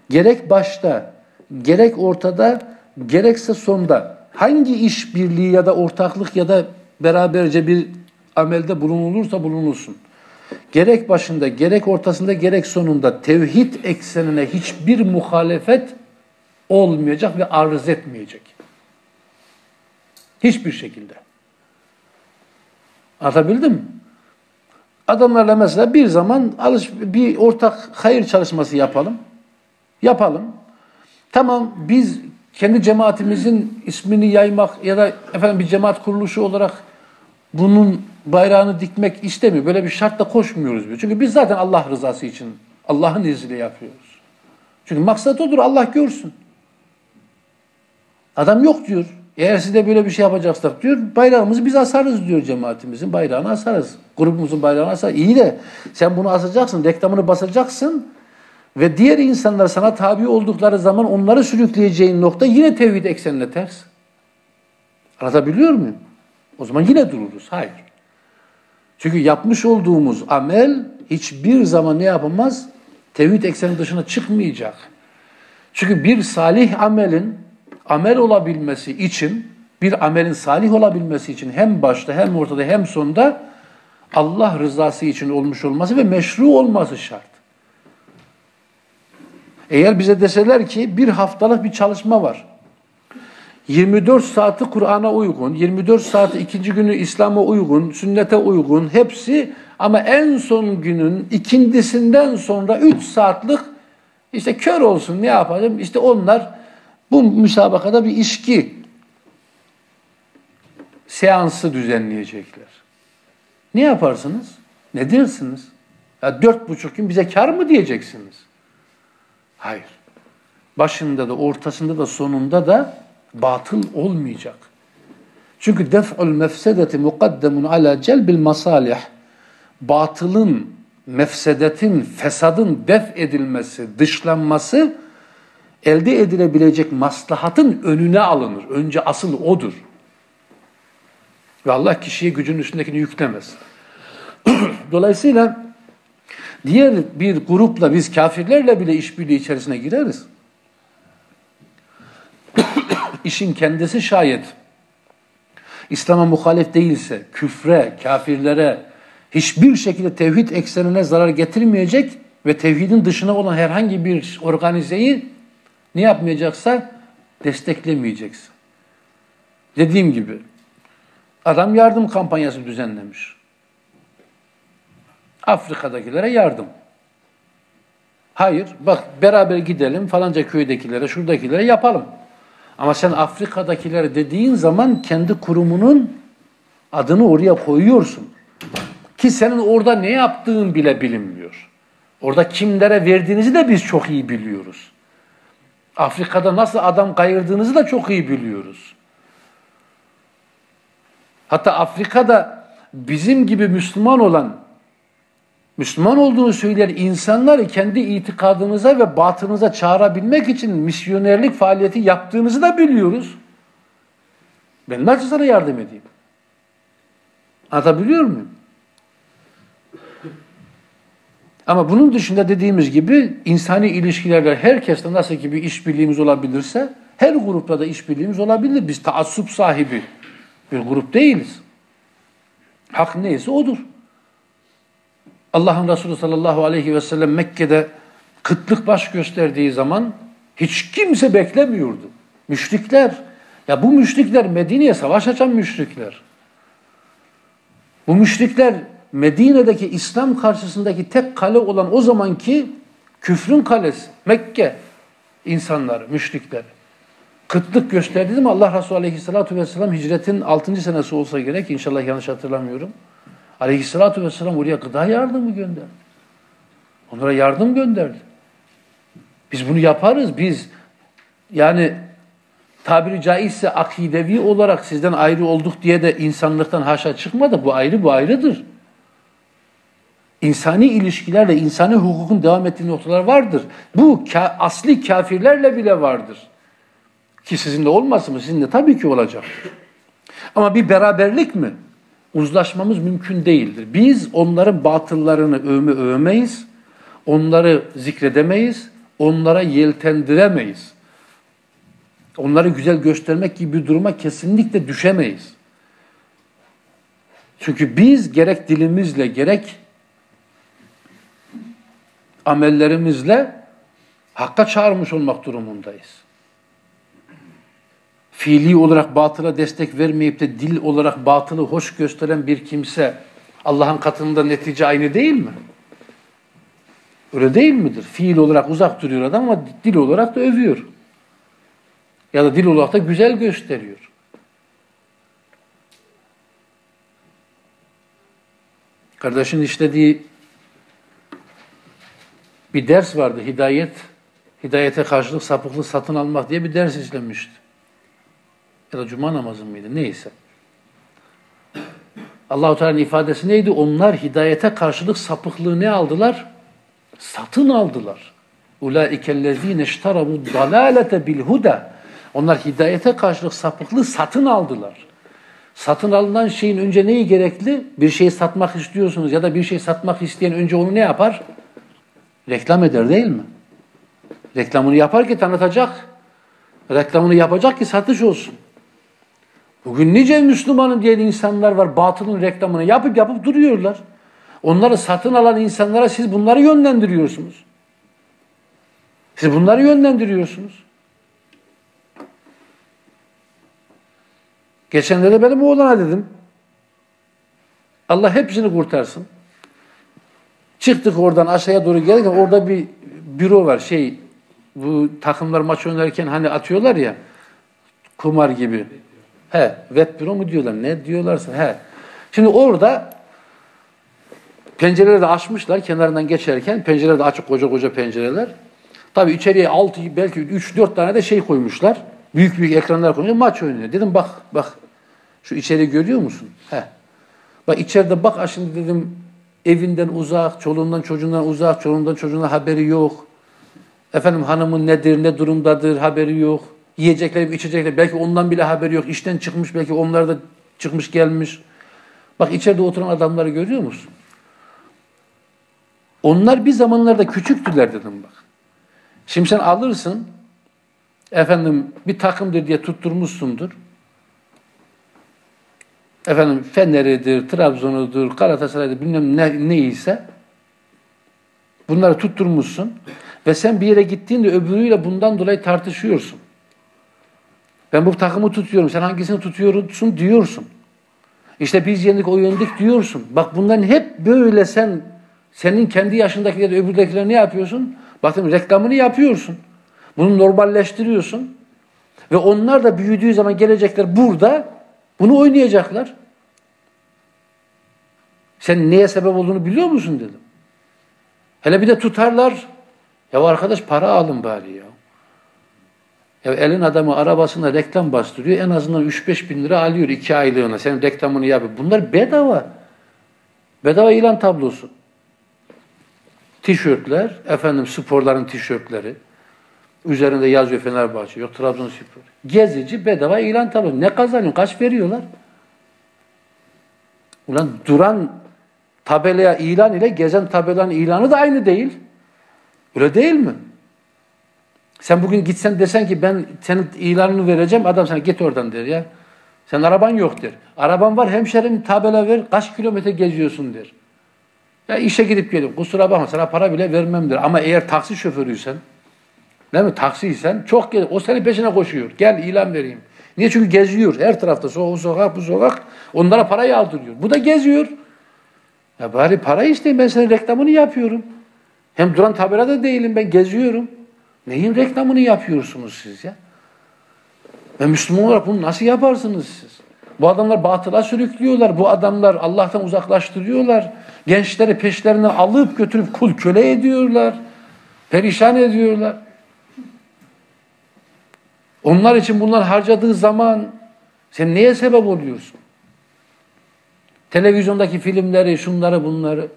Gerek başta, gerek ortada, gerekse sonda hangi iş birliği ya da ortaklık ya da beraberce bir amelde bulunulursa bulunulsun. Gerek başında, gerek ortasında, gerek sonunda tevhid eksenine hiçbir muhalefet olmayacak ve arız etmeyecek. Hiçbir şekilde. Anlatabildim mi? Adamlarla mesela bir zaman alış bir ortak hayır çalışması yapalım. Yapalım. Tamam biz kendi cemaatimizin ismini yaymak ya da efendim bir cemaat kuruluşu olarak bunun bayrağını dikmek istemiyor. Böyle bir şartla koşmuyoruz biz. Çünkü biz zaten Allah rızası için Allah'ın izniyle yapıyoruz. Çünkü maksat odur Allah görsün. Adam yok diyor. Eğer siz de böyle bir şey yapacaksak diyor, bayrağımızı biz asarız diyor cemaatimizin bayrağını asarız. Grubumuzun bayrağını asarız. İyi de sen bunu asacaksın, reklamını basacaksın. Ve diğer insanlar sana tabi oldukları zaman onları sürükleyeceğin nokta yine tevhid eksenine ters. Anlatabiliyor muyum? O zaman yine dururuz. Hayır. Çünkü yapmış olduğumuz amel hiçbir zaman ne yapamaz? Tevhid ekseni dışına çıkmayacak. Çünkü bir salih amelin amel olabilmesi için, bir amelin salih olabilmesi için hem başta hem ortada hem sonda Allah rızası için olmuş olması ve meşru olması şart. Eğer bize deseler ki bir haftalık bir çalışma var. 24 saati Kur'an'a uygun, 24 saati ikinci günü İslam'a uygun, sünnete uygun hepsi ama en son günün ikindisinden sonra 3 saatlik işte kör olsun ne yapalım işte onlar bu müsabakada bir işki seansı düzenleyecekler. Ne yaparsınız? Ne dersiniz? Ya dört buçuk gün bize kar mı diyeceksiniz? Hayır. Başında da, ortasında da, sonunda da batıl olmayacak. Çünkü def'ul mefsedeti mukaddemun ala celbil masalih. Batılın, mefsedetin, fesadın def edilmesi, dışlanması elde edilebilecek maslahatın önüne alınır. Önce asıl odur. Ve Allah kişiye gücün üstündekini yüklemez. Dolayısıyla diğer bir grupla biz kafirlerle bile işbirliği içerisine gireriz. İşin kendisi şayet İslam'a muhalif değilse, küfre, kafirlere, hiçbir şekilde tevhid eksenine zarar getirmeyecek ve tevhidin dışına olan herhangi bir organizeyi ne yapmayacaksa desteklemeyeceksin. Dediğim gibi adam yardım kampanyası düzenlemiş. Afrika'dakilere yardım. Hayır, bak beraber gidelim falanca köydekilere, şuradakilere yapalım. Ama sen Afrika'dakilere dediğin zaman kendi kurumunun adını oraya koyuyorsun. Ki senin orada ne yaptığın bile bilinmiyor. Orada kimlere verdiğinizi de biz çok iyi biliyoruz. Afrika'da nasıl adam kayırdığınızı da çok iyi biliyoruz. Hatta Afrika'da bizim gibi Müslüman olan Müslüman olduğunu söyleyen insanları kendi itikadınıza ve batınıza çağırabilmek için misyonerlik faaliyeti yaptığınızı da biliyoruz. Ben nasıl sana yardım edeyim? Anlatabiliyor muyum? Ama bunun dışında dediğimiz gibi insani ilişkilerde herkesle nasıl ki bir işbirliğimiz olabilirse her grupta da işbirliğimiz olabilir. Biz taassup sahibi bir grup değiliz. Hak neyse odur. Allah'ın Resulü sallallahu aleyhi ve sellem Mekke'de kıtlık baş gösterdiği zaman hiç kimse beklemiyordu. Müşrikler, ya bu müşrikler Medine'ye savaş açan müşrikler. Bu müşrikler Medine'deki İslam karşısındaki tek kale olan o zamanki küfrün kalesi, Mekke insanları, müşrikler. Kıtlık gösterdi mi Allah Resulü Aleyhisselatü Vesselam hicretin 6. senesi olsa gerek, inşallah yanlış hatırlamıyorum. Aleyhissalatü vesselam oraya gıda yardımı gönderdi. Onlara yardım gönderdi. Biz bunu yaparız. Biz yani tabiri caizse akidevi olarak sizden ayrı olduk diye de insanlıktan haşa çıkmadı. Bu ayrı, bu ayrıdır. İnsani ilişkilerle, insani hukukun devam ettiği noktalar vardır. Bu ka asli kafirlerle bile vardır. Ki sizinle olmasın mı? Sizinle tabii ki olacak. Ama bir beraberlik mi? uzlaşmamız mümkün değildir. Biz onların batıllarını övme övmeyiz, onları zikredemeyiz, onlara yeltendiremeyiz. Onları güzel göstermek gibi bir duruma kesinlikle düşemeyiz. Çünkü biz gerek dilimizle gerek amellerimizle hakka çağırmış olmak durumundayız fiili olarak batıla destek vermeyip de dil olarak batılı hoş gösteren bir kimse Allah'ın katında netice aynı değil mi? Öyle değil midir? Fiil olarak uzak duruyor adam ama dil olarak da övüyor. Ya da dil olarak da güzel gösteriyor. Kardeşin işlediği bir ders vardı. Hidayet, hidayete karşılık sapıklık satın almak diye bir ders işlemişti ya da cuma namazı mıydı neyse. Allahu Teala'nın ifadesi neydi? Onlar hidayete karşılık sapıklığı ne aldılar? Satın aldılar. Ulaikellezine iştarabu dalalete bil huda. Onlar hidayete karşılık sapıklığı satın aldılar. Satın alınan şeyin önce neyi gerekli? Bir şeyi satmak istiyorsunuz ya da bir şey satmak isteyen önce onu ne yapar? Reklam eder değil mi? Reklamını yapar ki tanıtacak. Reklamını yapacak ki satış olsun. Bugün nice Müslümanın diyen insanlar var. Batılın reklamını yapıp yapıp duruyorlar. Onları satın alan insanlara siz bunları yönlendiriyorsunuz. Siz bunları yönlendiriyorsunuz. Geçenlerde benim oğlana dedim. Allah hepsini kurtarsın. Çıktık oradan aşağıya doğru gelirken orada bir büro var. Şey bu takımlar maç oynarken hani atıyorlar ya kumar gibi. He, web büro mu diyorlar? Ne diyorlarsa he. Şimdi orada pencereleri de açmışlar kenarından geçerken. Pencereler de açık koca koca pencereler. Tabii içeriye 6 belki 3-4 tane de şey koymuşlar. Büyük büyük ekranlar koymuşlar. Maç oynuyor. Dedim bak bak şu içeri görüyor musun? He. Bak içeride bak şimdi dedim evinden uzak, çoluğundan çocuğundan uzak, çoluğundan çocuğundan haberi yok. Efendim hanımın nedir, ne durumdadır haberi yok. Yiyecekler, içecekler belki ondan bile haberi yok. İşten çıkmış belki onlar da çıkmış gelmiş. Bak içeride oturan adamları görüyor musun? Onlar bir zamanlarda küçüktüler dedim bak. Şimdi sen alırsın, efendim bir takımdır diye tutturmuşsundur. Efendim Fener'idir, Trabzon'udur, Galatasaray'dır bilmem ne, neyse bunları tutturmuşsun ve sen bir yere gittiğinde öbürüyle bundan dolayı tartışıyorsun. Ben bu takımı tutuyorum, sen hangisini tutuyorsun diyorsun. İşte biz yendik, o yendik diyorsun. Bak bunların hep böyle sen, senin kendi yaşındakiler de öbürdekiler ne yapıyorsun? Bakın reklamını yapıyorsun. Bunu normalleştiriyorsun. Ve onlar da büyüdüğü zaman gelecekler burada bunu oynayacaklar. Sen neye sebep olduğunu biliyor musun dedim. Hele bir de tutarlar. Ya arkadaş para alın bari ya. Ya elin adamı arabasına reklam bastırıyor. En azından 3-5 bin lira alıyor iki aylığına. Senin reklamını yapıyor. Bunlar bedava. Bedava ilan tablosu. Tişörtler, efendim sporların tişörtleri. Üzerinde yazıyor Fenerbahçe, yok Trabzonspor. Gezici bedava ilan tablosu. Ne kazanıyor? Kaç veriyorlar? Ulan duran tabelaya ilan ile gezen tabelanın ilanı da aynı değil. Öyle değil mi? Sen bugün gitsen desen ki ben senin ilanını vereceğim adam sana git oradan der ya. Sen araban yok der. Araban var hemşerim tabela ver kaç kilometre geziyorsun der. Ya işe gidip geliyorum kusura bakma sana para bile vermem der. Ama eğer taksi şoförüysen değil mi taksiysen çok gel o senin peşine koşuyor. Gel ilan vereyim. Niye? Çünkü geziyor. Her tarafta o sokak bu sokak onlara parayı aldırıyor. Bu da geziyor. Ya bari para isteyin ben senin reklamını yapıyorum. Hem duran tabelada değilim ben geziyorum. Neyin reklamını yapıyorsunuz siz ya? Ve Müslüman olarak bunu nasıl yaparsınız siz? Bu adamlar batıla sürüklüyorlar. Bu adamlar Allah'tan uzaklaştırıyorlar. Gençleri peşlerine alıp götürüp kul köle ediyorlar. Perişan ediyorlar. Onlar için bunlar harcadığı zaman sen neye sebep oluyorsun? Televizyondaki filmleri, şunları bunları.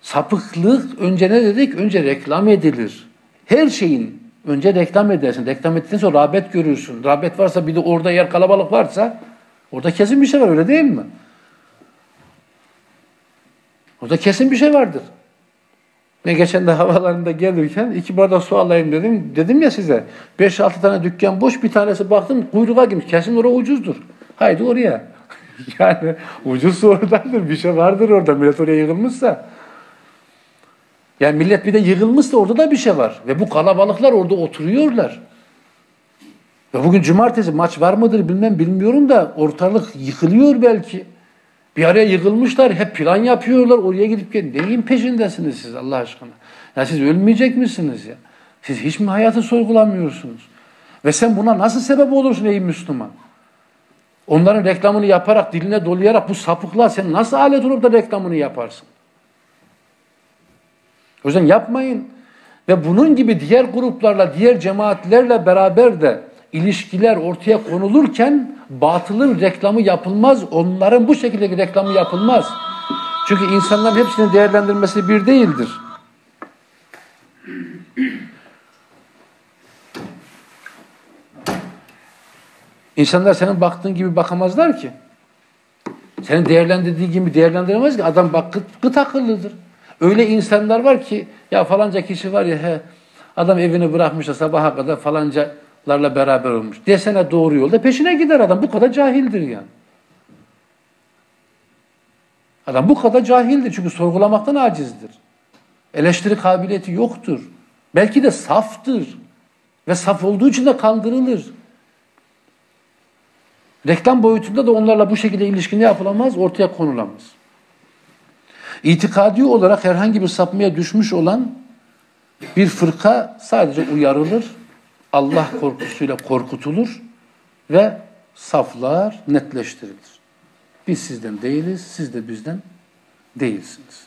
Sapıklık önce ne dedik? Önce reklam edilir. Her şeyin önce reklam edersin. Reklam ettikten sonra rağbet görürsün. Rağbet varsa bir de orada yer kalabalık varsa orada kesin bir şey var öyle değil mi? Orada kesin bir şey vardır. Ne geçen de havalarında gelirken iki bardak su alayım dedim. Dedim ya size 5-6 tane dükkan boş bir tanesi baktım kuyruğa girmiş. Kesin orada ucuzdur. Haydi oraya. yani ucuz oradandır. Bir şey vardır orada. Millet oraya yığılmışsa. Yani millet bir de yığılmışsa orada da bir şey var. Ve bu kalabalıklar orada oturuyorlar. Ve bugün cumartesi maç var mıdır bilmem bilmiyorum da ortalık yıkılıyor belki. Bir araya yığılmışlar, hep plan yapıyorlar, oraya gidip gelin. Neyin peşindesiniz siz Allah aşkına? Ya siz ölmeyecek misiniz ya? Siz hiç mi hayatı sorgulamıyorsunuz? Ve sen buna nasıl sebep olursun ey Müslüman? Onların reklamını yaparak, diline dolayarak bu sapıklar sen nasıl alet olup da reklamını yaparsın? O yüzden yapmayın. Ve bunun gibi diğer gruplarla, diğer cemaatlerle beraber de ilişkiler ortaya konulurken batılın reklamı yapılmaz. Onların bu şekilde reklamı yapılmaz. Çünkü insanların hepsinin değerlendirmesi bir değildir. İnsanlar senin baktığın gibi bakamazlar ki. Senin değerlendirdiğin gibi değerlendiremez ki. Adam bak gıt, gıt akıllıdır. Öyle insanlar var ki ya falanca kişi var ya he, Adam evini bırakmış da sabaha kadar falancalarla beraber olmuş. Desene doğru yolda peşine gider adam. Bu kadar cahildir yani. Adam bu kadar cahildir çünkü sorgulamaktan acizdir. Eleştiri kabiliyeti yoktur. Belki de saftır. Ve saf olduğu için de kandırılır. Reklam boyutunda da onlarla bu şekilde ilişki ne yapılamaz? Ortaya konulamaz. İtikadi olarak herhangi bir sapmaya düşmüş olan bir fırka sadece uyarılır, Allah korkusuyla korkutulur ve saflar netleştirilir. Biz sizden değiliz, siz de bizden değilsiniz.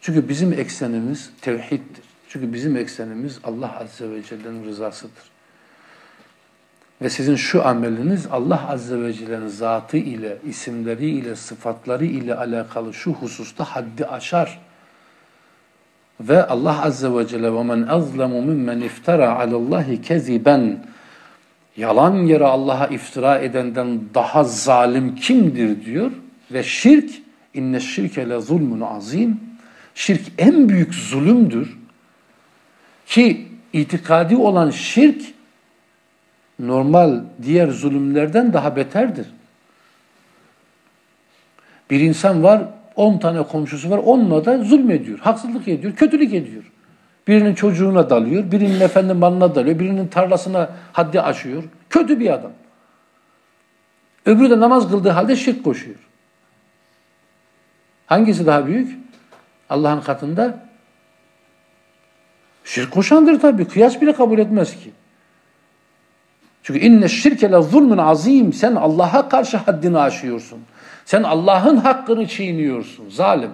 Çünkü bizim eksenimiz tevhiddir. Çünkü bizim eksenimiz Allah Azze ve Celle'nin rızasıdır. Ve sizin şu ameliniz Allah Azze ve Celle'nin zatı ile, isimleri ile, sıfatları ile alakalı şu hususta haddi aşar. Ve Allah Azze ve Celle وَمَنْ أَظْلَمُ مِمَّنْ اِفْتَرَى عَلَى اللّٰهِ كَذِبًا Yalan yere Allah'a iftira edenden daha zalim kimdir diyor. Ve şirk, inne şirke le zulmun azim. Şirk en büyük zulümdür. Ki itikadi olan şirk normal diğer zulümlerden daha beterdir. Bir insan var, on tane komşusu var, onunla da zulmediyor, haksızlık ediyor, kötülük ediyor. Birinin çocuğuna dalıyor, birinin efendim malına dalıyor, birinin tarlasına haddi aşıyor. Kötü bir adam. Öbürü de namaz kıldığı halde şirk koşuyor. Hangisi daha büyük? Allah'ın katında şirk koşandır tabii. Kıyas bile kabul etmez ki. Çünkü inne şirke zulmün azim. Sen Allah'a karşı haddini aşıyorsun. Sen Allah'ın hakkını çiğniyorsun. Zalim.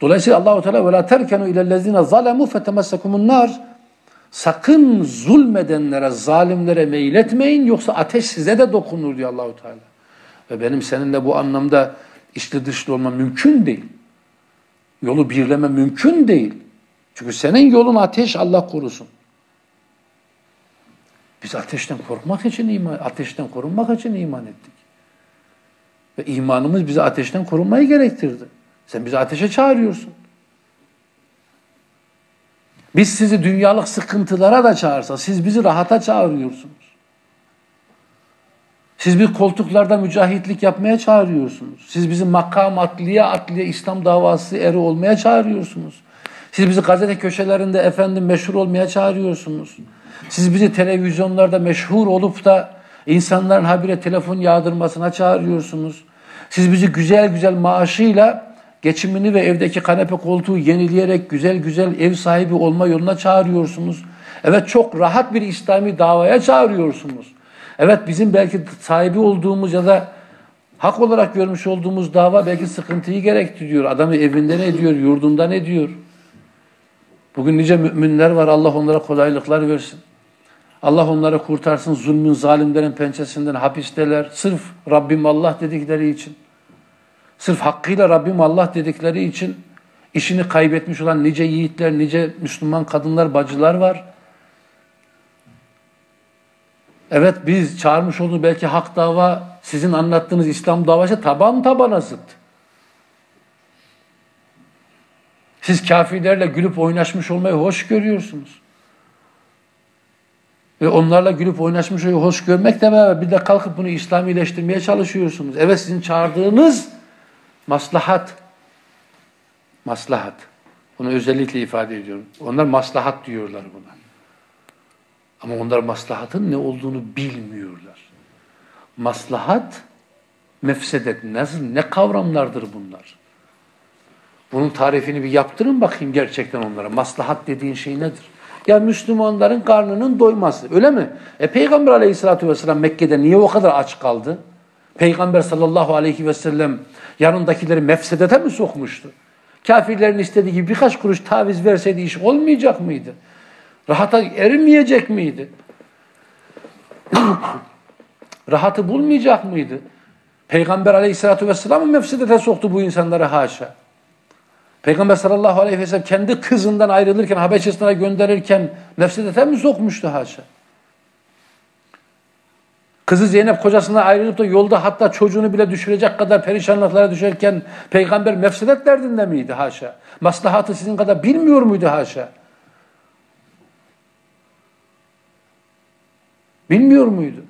Dolayısıyla Allahu Teala ve la terkenu ilellezine zalemu fetemessekumun nar. Sakın zulmedenlere, zalimlere meyletmeyin yoksa ateş size de dokunur diyor Allahu Teala. Ve benim seninle bu anlamda içli dışlı olma mümkün değil. Yolu birleme mümkün değil. Çünkü senin yolun ateş Allah korusun. Biz ateşten korkmak için iman, ateşten korunmak için iman ettik. Ve imanımız bize ateşten korunmayı gerektirdi. Sen bizi ateşe çağırıyorsun. Biz sizi dünyalık sıkıntılara da çağırsa, siz bizi rahata çağırıyorsunuz. Siz bir koltuklarda mücahitlik yapmaya çağırıyorsunuz. Siz bizi makam atliye atliye İslam davası eri olmaya çağırıyorsunuz. Siz bizi gazete köşelerinde efendim meşhur olmaya çağırıyorsunuz. Siz bizi televizyonlarda meşhur olup da insanların habire telefon yağdırmasına çağırıyorsunuz. Siz bizi güzel güzel maaşıyla geçimini ve evdeki kanepe koltuğu yenileyerek güzel güzel ev sahibi olma yoluna çağırıyorsunuz. Evet çok rahat bir İslami davaya çağırıyorsunuz. Evet bizim belki sahibi olduğumuz ya da hak olarak görmüş olduğumuz dava belki sıkıntıyı gerektiriyor. Adamı evinde ne diyor, yurdunda ne diyor. Bugün nice müminler var Allah onlara kolaylıklar versin. Allah onları kurtarsın zulmün, zalimlerin pençesinden hapisteler. Sırf Rabbim Allah dedikleri için. Sırf hakkıyla Rabbim Allah dedikleri için işini kaybetmiş olan nice yiğitler, nice Müslüman kadınlar, bacılar var. Evet biz çağırmış olduğumuz belki hak dava, sizin anlattığınız İslam davası taban tabana zıt. Siz kafirlerle gülüp oynaşmış olmayı hoş görüyorsunuz. Ve onlarla gülüp oynaşmış hoş görmekle beraber bir de kalkıp bunu İslamileştirmeye çalışıyorsunuz. Evet sizin çağırdığınız maslahat. Maslahat. Bunu özellikle ifade ediyorum. Onlar maslahat diyorlar buna. Ama onlar maslahatın ne olduğunu bilmiyorlar. Maslahat, mefsedet, nasıl, ne kavramlardır bunlar? Bunun tarifini bir yaptırın bakayım gerçekten onlara. Maslahat dediğin şey nedir? Ya Müslümanların karnının doyması. Öyle mi? E Peygamber aleyhissalatü vesselam Mekke'de niye o kadar aç kaldı? Peygamber sallallahu aleyhi ve sellem yanındakileri mefsedete mi sokmuştu? Kafirlerin istediği gibi birkaç kuruş taviz verseydi iş olmayacak mıydı? Rahata erinmeyecek miydi? Rahatı bulmayacak mıydı? Peygamber aleyhissalatü vesselam mı mefsedete soktu bu insanları haşa? Peygamber sallallahu aleyhi ve sellem kendi kızından ayrılırken, Habeşistan'a gönderirken mefsedete mi sokmuştu haşa? Kızı Zeynep kocasından ayrılıp da yolda hatta çocuğunu bile düşürecek kadar perişanlıklara düşerken peygamber mefsedet derdinde miydi haşa? Maslahatı sizin kadar bilmiyor muydu haşa? Bilmiyor muydu?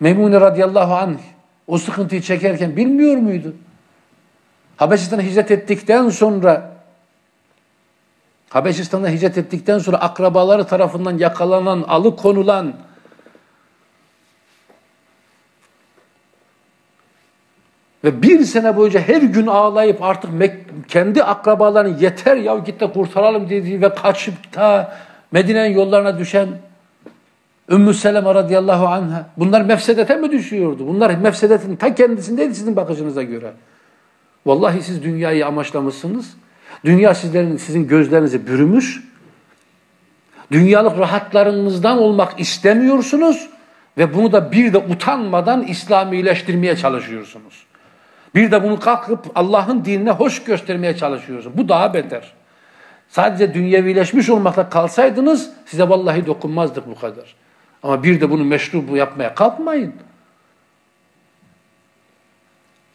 Meymune radıyallahu anh o sıkıntıyı çekerken bilmiyor muydu? Habeşistan'a hicret ettikten sonra Habeşistan'a hicret ettikten sonra akrabaları tarafından yakalanan, alıkonulan ve bir sene boyunca her gün ağlayıp artık kendi akrabalarını yeter ya git de kurtaralım dediği ve kaçıp ta Medine'nin yollarına düşen Ümmü Seleme radıyallahu anha. Bunlar mefsedete mi düşüyordu? Bunlar mefsedetin ta kendisindeydi sizin bakışınıza göre. Vallahi siz dünyayı amaçlamışsınız. Dünya sizlerin, sizin gözlerinizi bürümüş. Dünyalık rahatlarınızdan olmak istemiyorsunuz ve bunu da bir de utanmadan İslamileştirmeye çalışıyorsunuz. Bir de bunu kalkıp Allah'ın dinine hoş göstermeye çalışıyorsunuz. Bu daha beter. Sadece dünyevileşmiş olmakla kalsaydınız size vallahi dokunmazdık bu kadar. Ama bir de bunu meşru yapmaya kalkmayın.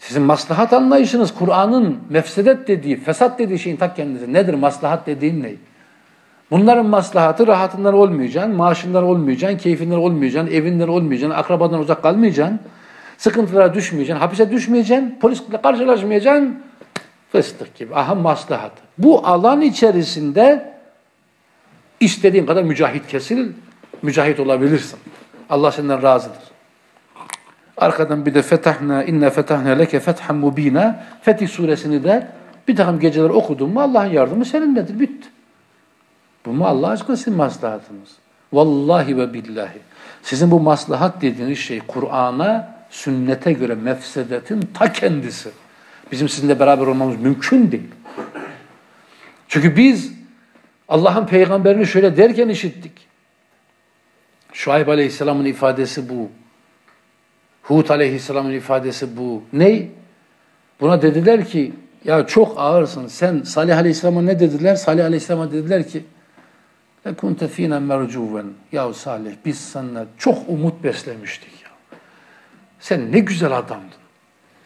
Sizin maslahat anlayışınız Kur'an'ın mefsedet dediği, fesat dediği şeyin tak kendisi. Nedir maslahat dediğin ne? Bunların maslahatı rahatından olmayacaksın, maaşından olmayacaksın, keyfinden olmayacaksın, evinden olmayacaksın, akrabadan uzak kalmayacaksın, sıkıntılara düşmeyeceksin, hapise düşmeyeceksin, polisle karşılaşmayacaksın, fıstık gibi. Aha maslahat. Bu alan içerisinde istediğin kadar mücahit kesil, mücahit olabilirsin. Allah senden razıdır. Arkadan bir de fetahna inne fetahna leke fethan mubina Fetih suresini de bir takım geceler okudun mu Allah'ın yardımı seninledir. Bitti. Bu mu Allah aşkına sizin maslahatınız? Vallahi ve billahi. Sizin bu maslahat dediğiniz şey Kur'an'a, sünnete göre mefsedetin ta kendisi. Bizim sizinle beraber olmamız mümkün değil. Çünkü biz Allah'ın peygamberini şöyle derken işittik. Şuayb Aleyhisselam'ın ifadesi bu. Hud Aleyhisselam'ın ifadesi bu. Ney? Buna dediler ki ya çok ağırsın. Sen Salih Aleyhisselam'a ne dediler? Salih Aleyhisselam'a dediler ki ve kunte fina mercuven. Ya Salih biz sana çok umut beslemiştik ya. Sen ne güzel adamdın.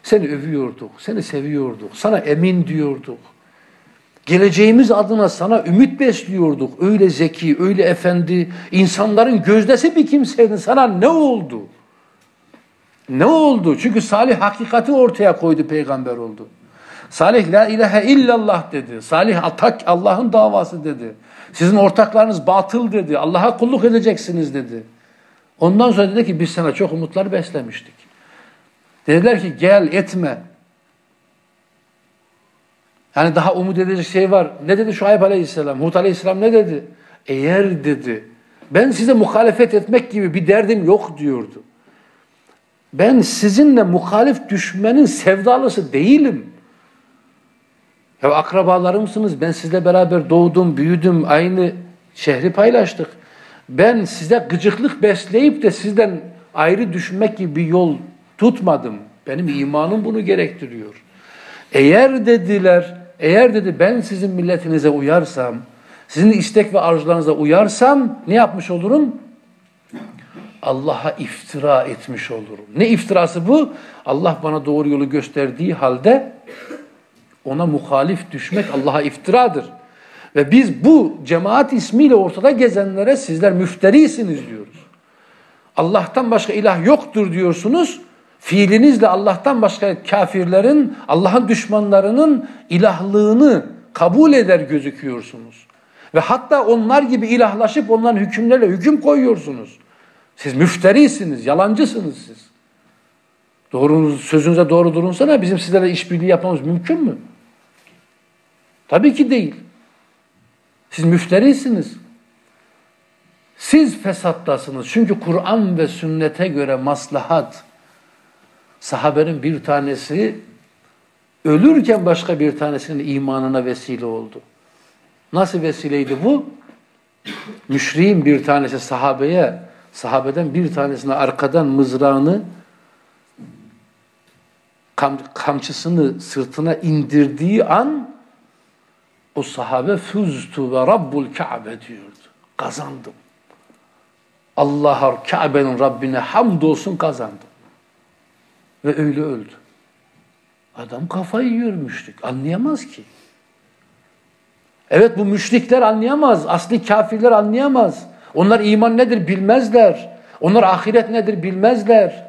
Seni övüyorduk, seni seviyorduk, sana emin diyorduk. Geleceğimiz adına sana ümit besliyorduk. Öyle zeki, öyle efendi, insanların gözdesi bir kimseydin. Sana ne oldu? Ne oldu? Çünkü Salih hakikati ortaya koydu, peygamber oldu. Salih la ilahe illallah dedi. Salih atak Allah'ın davası dedi. Sizin ortaklarınız batıl dedi. Allah'a kulluk edeceksiniz dedi. Ondan sonra dedi ki biz sana çok umutlar beslemiştik. Dediler ki gel etme. Yani daha umut edecek şey var. Ne dedi Şuayb Aleyhisselam? Hud Aleyhisselam ne dedi? Eğer dedi ben size muhalefet etmek gibi bir derdim yok diyordu. Ben sizinle muhalif düşmenin sevdalısı değilim. Ya akrabalarımsınız. Ben sizle beraber doğdum, büyüdüm, aynı şehri paylaştık. Ben size gıcıklık besleyip de sizden ayrı düşmek gibi bir yol tutmadım. Benim imanım bunu gerektiriyor. Eğer dediler, eğer dedi ben sizin milletinize uyarsam, sizin istek ve arzularınıza uyarsam ne yapmış olurum? Allah'a iftira etmiş olurum. Ne iftirası bu? Allah bana doğru yolu gösterdiği halde ona muhalif düşmek Allah'a iftiradır. Ve biz bu cemaat ismiyle ortada gezenlere sizler müfterisiniz diyoruz. Allah'tan başka ilah yoktur diyorsunuz. Fiilinizle Allah'tan başka kafirlerin, Allah'ın düşmanlarının ilahlığını kabul eder gözüküyorsunuz. Ve hatta onlar gibi ilahlaşıp onların hükümlerle hüküm koyuyorsunuz. Siz müfterisiniz, yalancısınız siz. Doğru, sözünüze doğru durunsana bizim sizlerle işbirliği yapmamız mümkün mü? Tabii ki değil. Siz müfterisiniz. Siz fesattasınız. Çünkü Kur'an ve sünnete göre maslahat. Sahabenin bir tanesi ölürken başka bir tanesinin imanına vesile oldu. Nasıl vesileydi bu? Müşriğin bir tanesi sahabeye sahabeden bir tanesine arkadan mızrağını kam, kamçısını sırtına indirdiği an o sahabe füztu ve rabbul Kabe diyordu. Kazandım. Allah'a Kabe'nin Rabbine hamdolsun kazandım. Ve öyle öldü. Adam kafayı yiyor müşrik. Anlayamaz ki. Evet bu müşrikler anlayamaz. Asli kafirler anlayamaz. Onlar iman nedir bilmezler. Onlar ahiret nedir bilmezler.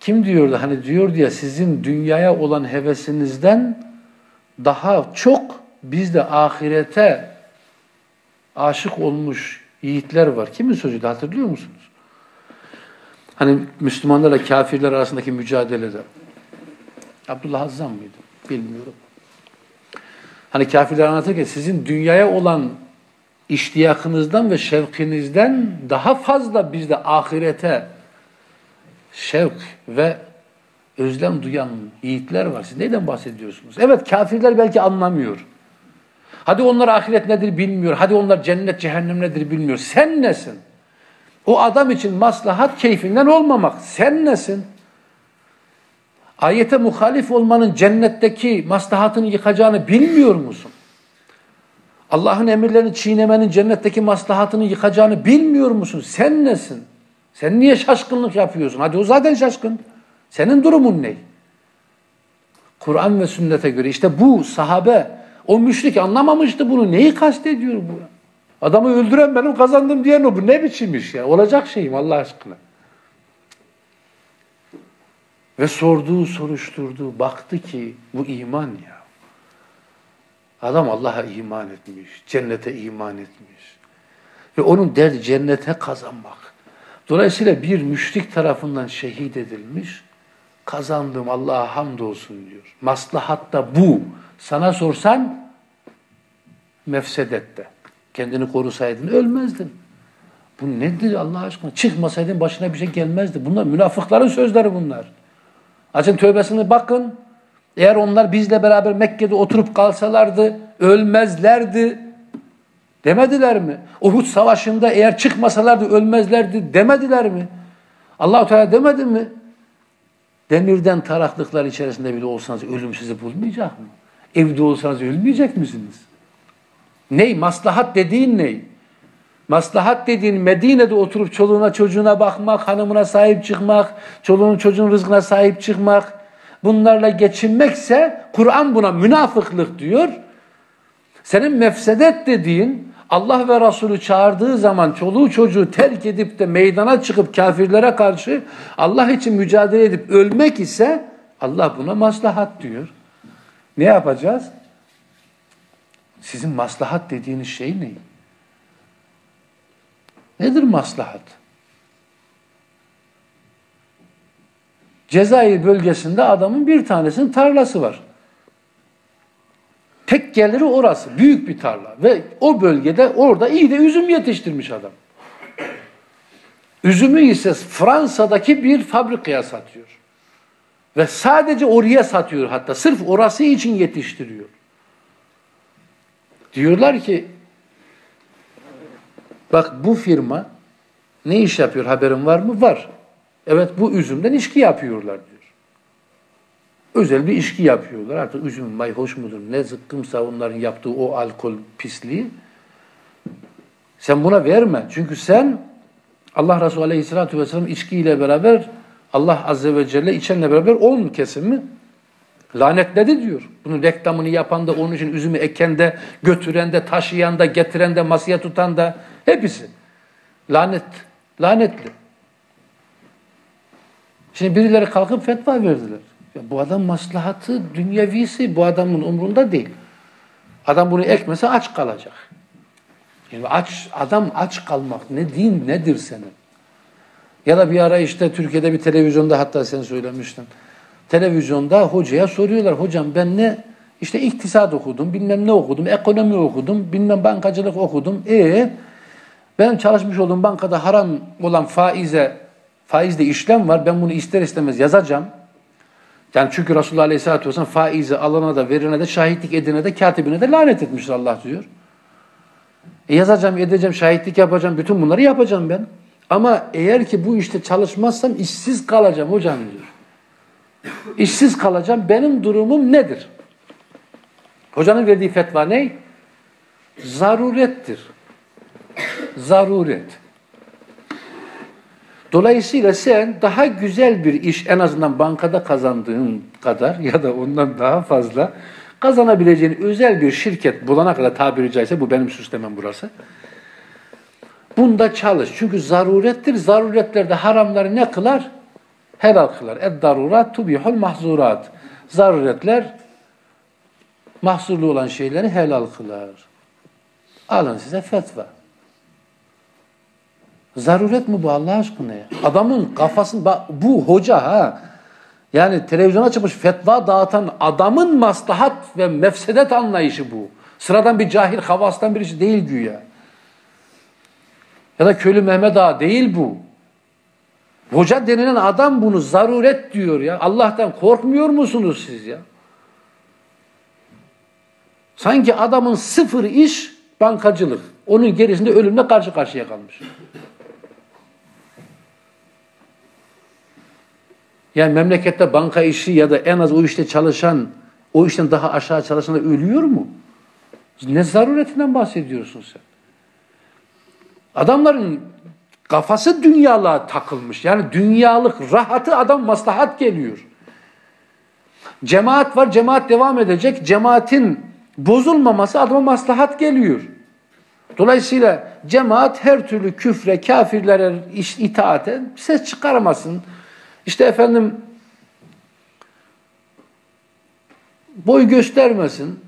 Kim diyordu? Hani diyor ya sizin dünyaya olan hevesinizden daha çok bizde ahirete aşık olmuş yiğitler var. Kimin sözüydü hatırlıyor musunuz? Hani Müslümanlarla kafirler arasındaki mücadelede. Abdullah Azzam mıydı? Bilmiyorum. Hani kafirler anlatırken sizin dünyaya olan iştiyakınızdan ve şevkinizden daha fazla bizde ahirete şevk ve özlem duyan yiğitler var. Siz neyden bahsediyorsunuz? Evet kafirler belki anlamıyor. Hadi onlar ahiret nedir bilmiyor. Hadi onlar cennet cehennem nedir bilmiyor. Sen nesin? O adam için maslahat keyfinden olmamak. Sen nesin? Ayete muhalif olmanın cennetteki maslahatını yıkacağını bilmiyor musun? Allah'ın emirlerini çiğnemenin cennetteki maslahatını yıkacağını bilmiyor musun? Sen nesin? Sen niye şaşkınlık yapıyorsun? Hadi o zaten şaşkın. Senin durumun ne? Kur'an ve sünnete göre işte bu sahabe, o müşrik anlamamıştı bunu. Neyi kastediyor bu? Adamı öldüren benim kazandım diyen o. Bu ne biçim iş ya? Olacak şeyim Allah aşkına. Ve sorduğu, soruşturdu. Baktı ki bu iman ya. Adam Allah'a iman etmiş. Cennete iman etmiş. Ve onun derdi cennete kazanmak. Dolayısıyla bir müşrik tarafından şehit edilmiş. Kazandım Allah'a hamdolsun diyor. Maslahat da bu. Sana sorsan mefsedette. Kendini korusaydın ölmezdin. Bu nedir Allah aşkına? Çıkmasaydın başına bir şey gelmezdi. Bunlar münafıkların sözleri bunlar. Açın tövbesine bakın. Eğer onlar bizle beraber Mekke'de oturup kalsalardı ölmezlerdi. Demediler mi? Uhud savaşında eğer çıkmasalardı ölmezlerdi demediler mi? Allahu Teala demedi mi? Demirden taraklıklar içerisinde bile olsanız ölüm sizi bulmayacak mı? Evde olsanız ölmeyecek misiniz? Ney? Maslahat dediğin ney? Maslahat dediğin Medine'de oturup çoluğuna çocuğuna bakmak, hanımına sahip çıkmak, çoluğun çocuğun rızkına sahip çıkmak, bunlarla geçinmekse Kur'an buna münafıklık diyor. Senin mefsedet dediğin Allah ve Resulü çağırdığı zaman çoluğu çocuğu terk edip de meydana çıkıp kafirlere karşı Allah için mücadele edip ölmek ise Allah buna maslahat diyor. Ne yapacağız? Sizin maslahat dediğiniz şey ne? Nedir maslahat? Cezayir bölgesinde adamın bir tanesinin tarlası var. Tek geliri orası. Büyük bir tarla. Ve o bölgede orada iyi de üzüm yetiştirmiş adam. Üzümü ise Fransa'daki bir fabrikaya satıyor. Ve sadece oraya satıyor hatta. Sırf orası için yetiştiriyor. Diyorlar ki bak bu firma ne iş yapıyor haberin var mı? Var. Evet bu üzümden içki yapıyorlar diyor. Özel bir içki yapıyorlar. Artık üzüm may hoş mudur? Ne zıkkımsa onların yaptığı o alkol pisliği. Sen buna verme. Çünkü sen Allah Resulü Aleyhisselatü Vesselam içkiyle beraber Allah Azze ve Celle içenle beraber on kesimi lanetledi diyor. Bunun reklamını yapan da onun için üzümü eken de, götüren de, taşıyan da, getiren de, masaya tutan da hepsi. Lanet. Lanetli. Şimdi birileri kalkıp fetva verdiler. Ya bu adam maslahatı dünyevisi bu adamın umrunda değil. Adam bunu ekmese aç kalacak. Yani aç adam aç kalmak ne din nedir senin? Ya da bir ara işte Türkiye'de bir televizyonda hatta sen söylemiştin. Televizyonda hocaya soruyorlar. Hocam ben ne işte iktisat okudum, bilmem ne okudum, ekonomi okudum, bilmem bankacılık okudum. E ben çalışmış olduğum bankada haram olan faize faizde işlem var. Ben bunu ister istemez yazacağım. Yani çünkü Resulullah Aleyhisselatü Vesselam faizi alana da verene de şahitlik edene de katibine de lanet etmiştir Allah diyor. E yazacağım, edeceğim, şahitlik yapacağım, bütün bunları yapacağım ben. Ama eğer ki bu işte çalışmazsam işsiz kalacağım hocam diyor. İşsiz kalacağım, benim durumum nedir? Hocanın verdiği fetva ne? Zarurettir. Zaruret. Dolayısıyla sen daha güzel bir iş en azından bankada kazandığın kadar ya da ondan daha fazla kazanabileceğin özel bir şirket bulana kadar tabiri caizse bu benim süslemem burası. Bunda çalış. Çünkü zarurettir. Zaruretlerde haramları ne kılar? Helal kılar. Ed-darurat tubihul mahzurat. Zaruretler mahzurlu olan şeyleri helal kılar. Alın size fetva. Zaruret mi bu Allah aşkına ya? Adamın kafasını, bu hoca ha, yani televizyona çıkmış fetva dağıtan adamın maslahat ve mefsedet anlayışı bu. Sıradan bir cahil havastan birisi değil güya. Ya da köylü Mehmet Ağa değil bu. Hoca denilen adam bunu zaruret diyor ya. Allah'tan korkmuyor musunuz siz ya? Sanki adamın sıfır iş bankacılık. Onun gerisinde ölümle karşı karşıya kalmış. Yani memlekette banka işi ya da en az o işte çalışan, o işten daha aşağı çalışanlar ölüyor mu? Ne zaruretinden bahsediyorsun sen? Adamların kafası dünyalığa takılmış. Yani dünyalık rahatı adam maslahat geliyor. Cemaat var, cemaat devam edecek. Cemaatin bozulmaması adama maslahat geliyor. Dolayısıyla cemaat her türlü küfre, kafirlere itaate ses çıkaramasın. İşte efendim boy göstermesin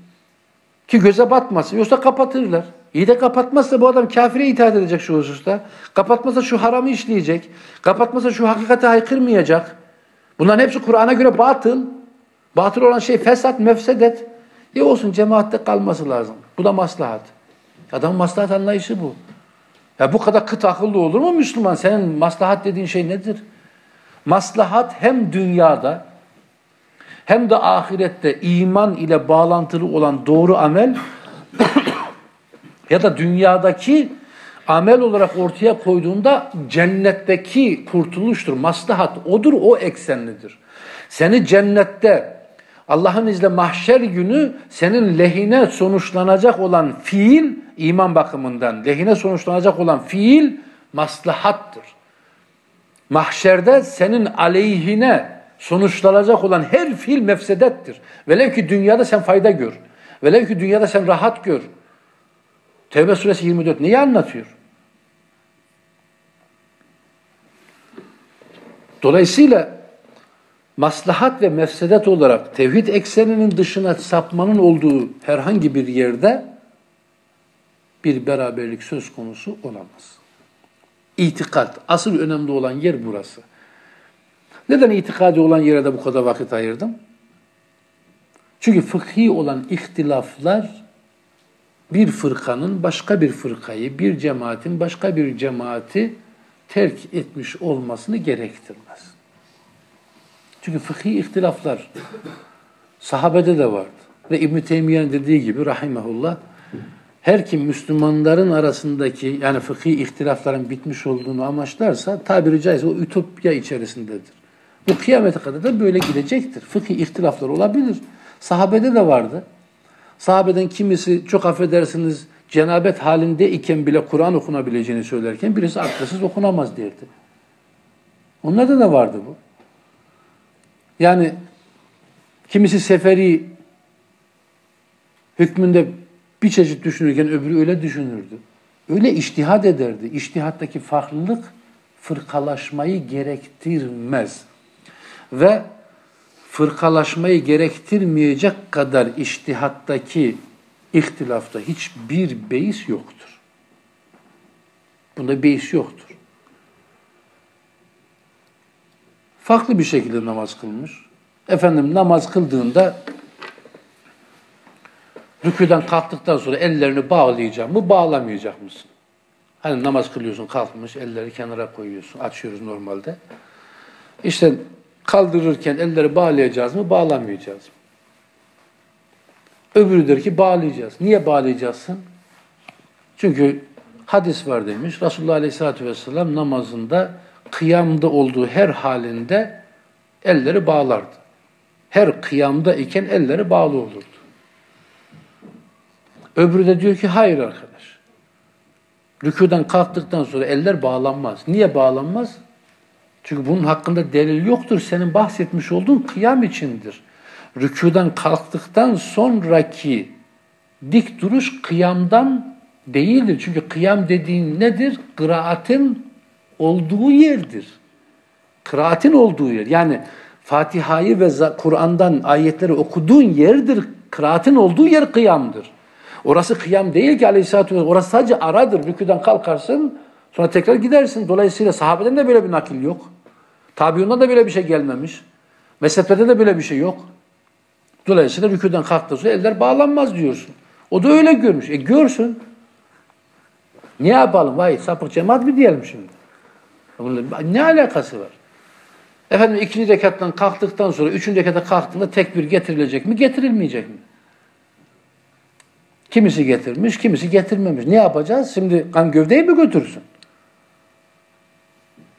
ki göze batmasın. Yoksa kapatırlar. İyi de kapatmazsa bu adam kafire itaat edecek şu hususta. Kapatmazsa şu haramı işleyecek. Kapatmazsa şu hakikate haykırmayacak. Bunların hepsi Kur'an'a göre batıl. Batıl olan şey fesat, mefsedet. E olsun cemaatte kalması lazım. Bu da maslahat. Adamın maslahat anlayışı bu. Ya bu kadar kıt akıllı olur mu Müslüman? Senin maslahat dediğin şey nedir? Maslahat hem dünyada hem de ahirette iman ile bağlantılı olan doğru amel ya da dünyadaki amel olarak ortaya koyduğunda cennetteki kurtuluştur. Maslahat odur, o eksenlidir. Seni cennette Allah'ın izle mahşer günü senin lehine sonuçlanacak olan fiil iman bakımından lehine sonuçlanacak olan fiil maslahattır. Mahşerde senin aleyhine sonuçlanacak olan her fiil mefsedettir. Velev ki dünyada sen fayda gör. Velev ki dünyada sen rahat gör. Tevbe suresi 24 neyi anlatıyor? Dolayısıyla maslahat ve mefsedet olarak tevhid ekseninin dışına sapmanın olduğu herhangi bir yerde bir beraberlik söz konusu olamaz. İtikat, asıl önemli olan yer burası. Neden itikadi olan yere de bu kadar vakit ayırdım? Çünkü fıkhi olan ihtilaflar bir fırkanın başka bir fırkayı, bir cemaatin başka bir cemaati terk etmiş olmasını gerektirmez. Çünkü fıkhi ihtilaflar sahabede de vardı. Ve İbn-i dediği gibi rahimahullah her kim Müslümanların arasındaki yani fıkhi ihtilafların bitmiş olduğunu amaçlarsa tabiri caizse o ütopya içerisindedir. Bu kıyamete kadar da böyle gidecektir. Fıkhi ihtilaflar olabilir. Sahabede de vardı. Sahabeden kimisi çok affedersiniz cenabet halinde iken bile Kur'an okunabileceğini söylerken birisi akılsız okunamaz derdi. Onlarda da vardı bu. Yani kimisi seferi hükmünde bir çeşit düşünürken öbürü öyle düşünürdü. Öyle iştihad ederdi. İştihattaki farklılık fırkalaşmayı gerektirmez. Ve fırkalaşmayı gerektirmeyecek kadar iştihattaki ihtilafta hiçbir beis yoktur. Bunda beis yoktur. Farklı bir şekilde namaz kılmış. Efendim namaz kıldığında rüküden kalktıktan sonra ellerini bağlayacağım mı, bağlamayacak mısın? Hani namaz kılıyorsun, kalkmış, elleri kenara koyuyorsun, açıyoruz normalde. İşte kaldırırken elleri bağlayacağız mı, bağlamayacağız mı? Öbürü der ki bağlayacağız. Niye bağlayacaksın? Çünkü hadis var demiş. Resulullah Aleyhisselatü Vesselam namazında kıyamda olduğu her halinde elleri bağlardı. Her kıyamda iken elleri bağlı olurdu. Öbürü de diyor ki hayır arkadaş. Rüküden kalktıktan sonra eller bağlanmaz. Niye bağlanmaz? Çünkü bunun hakkında delil yoktur. Senin bahsetmiş olduğun kıyam içindir. rükudan kalktıktan sonraki dik duruş kıyamdan değildir. Çünkü kıyam dediğin nedir? Kıraatin olduğu yerdir. Kıraatin olduğu yer. Yani Fatiha'yı ve Kur'an'dan ayetleri okuduğun yerdir. Kıraatin olduğu yer kıyamdır. Orası kıyam değil ki aleyhissalatü vesselam. Orası sadece aradır. Rüküden kalkarsın sonra tekrar gidersin. Dolayısıyla sahabeden de böyle bir nakil yok. Tabiundan da böyle bir şey gelmemiş. Mezheplerde de böyle bir şey yok. Dolayısıyla rüküden kalktığı sonra eller bağlanmaz diyorsun. O da öyle görmüş. E görsün. Ne yapalım? Vay sapık cemaat mi diyelim şimdi? Ne alakası var? Efendim ikinci rekattan kalktıktan sonra üçüncü rekata kalktığında tekbir getirilecek mi, getirilmeyecek mi? Kimisi getirmiş, kimisi getirmemiş. Ne yapacağız? Şimdi kan gövdeyi mi götürsün?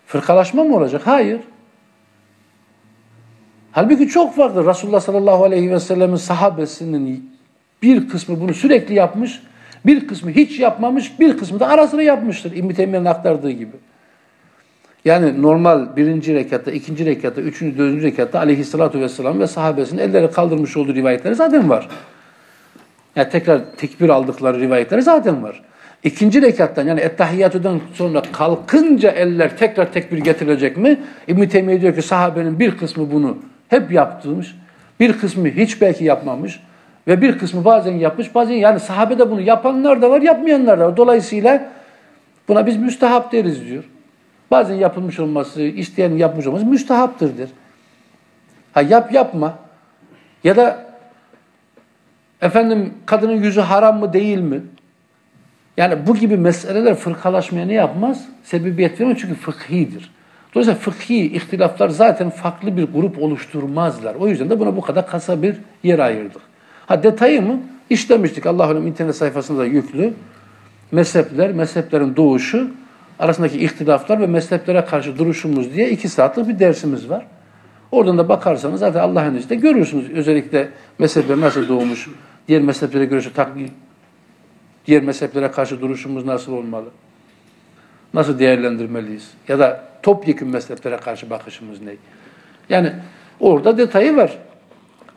Fırkalaşma mı olacak? Hayır. Halbuki çok farklı. Resulullah sallallahu aleyhi ve sellemin sahabesinin bir kısmı bunu sürekli yapmış, bir kısmı hiç yapmamış, bir kısmı da ara sıra yapmıştır. İbn-i Teymiye'nin aktardığı gibi. Yani normal birinci rekatta, ikinci rekatta, üçüncü, dördüncü rekatta aleyhissalatu vesselam ve sahabesinin elleri kaldırmış olduğu rivayetleri zaten var. Yani tekrar tekbir aldıkları rivayetleri zaten var. İkinci rekattan yani ettehiyyatüden sonra kalkınca eller tekrar tekbir getirilecek mi? İbn-i Teymiye diyor ki sahabenin bir kısmı bunu hep yaptırmış, bir kısmı hiç belki yapmamış ve bir kısmı bazen yapmış, bazen yani sahabede bunu yapanlar da var, yapmayanlar da var. Dolayısıyla buna biz müstehap deriz diyor. Bazen yapılmış olması, isteyen yapmış olması müstehaptır der. Ha yap yapma. Ya da efendim kadının yüzü haram mı değil mi? Yani bu gibi meseleler fırkalaşmaya ne yapmaz? Sebebiyet vermez çünkü fıkhidir. Dolayısıyla fıkhi ihtilaflar zaten farklı bir grup oluşturmazlar. O yüzden de buna bu kadar kasa bir yer ayırdık. Ha detayı mı? İşlemiştik. Allah'ın internet sayfasında yüklü. Mezhepler, mezheplerin doğuşu, arasındaki ihtilaflar ve mezheplere karşı duruşumuz diye iki saatlik bir dersimiz var. Oradan da bakarsanız zaten Allah'ın izniyle görürsünüz. Özellikle mezhepler nasıl doğmuş, diğer mezheplere göre taklit, diğer mezheplere karşı duruşumuz nasıl olmalı, nasıl değerlendirmeliyiz ya da topyekun mezheplere karşı bakışımız ne? Yani orada detayı var.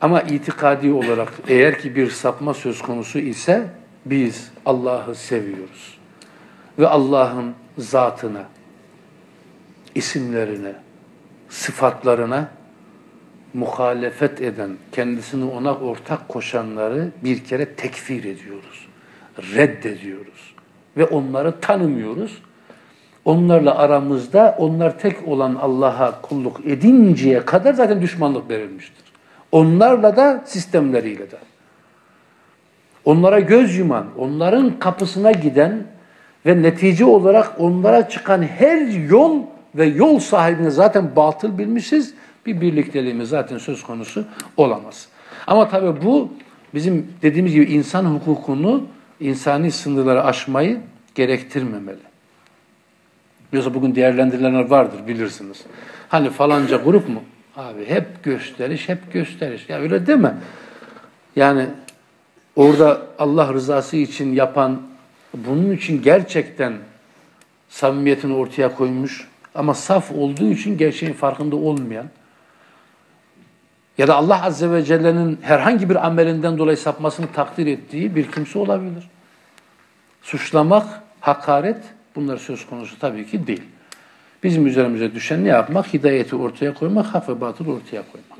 Ama itikadi olarak eğer ki bir sapma söz konusu ise biz Allah'ı seviyoruz. Ve Allah'ın zatına, isimlerine, sıfatlarına muhalefet eden, kendisini ona ortak koşanları bir kere tekfir ediyoruz. Reddediyoruz. Ve onları tanımıyoruz. Onlarla aramızda onlar tek olan Allah'a kulluk edinceye kadar zaten düşmanlık verilmiştir. Onlarla da sistemleriyle de. Onlara göz yuman, onların kapısına giden ve netice olarak onlara çıkan her yol ve yol sahibine zaten batıl bilmişiz. Bir birlikteliğimiz zaten söz konusu olamaz. Ama tabii bu bizim dediğimiz gibi insan hukukunu, insani sınırları aşmayı gerektirmemeli. Yoksa bugün değerlendirilenler vardır bilirsiniz. Hani falanca grup mu? Abi hep gösteriş, hep gösteriş. Ya öyle deme. Yani orada Allah rızası için yapan, bunun için gerçekten samimiyetini ortaya koymuş ama saf olduğu için gerçeğin farkında olmayan ya da Allah Azze ve Celle'nin herhangi bir amelinden dolayı sapmasını takdir ettiği bir kimse olabilir. Suçlamak, hakaret bunlar söz konusu tabii ki değil. Bizim üzerimize düşen ne yapmak? Hidayeti ortaya koymak, hak ve batıl ortaya koymak.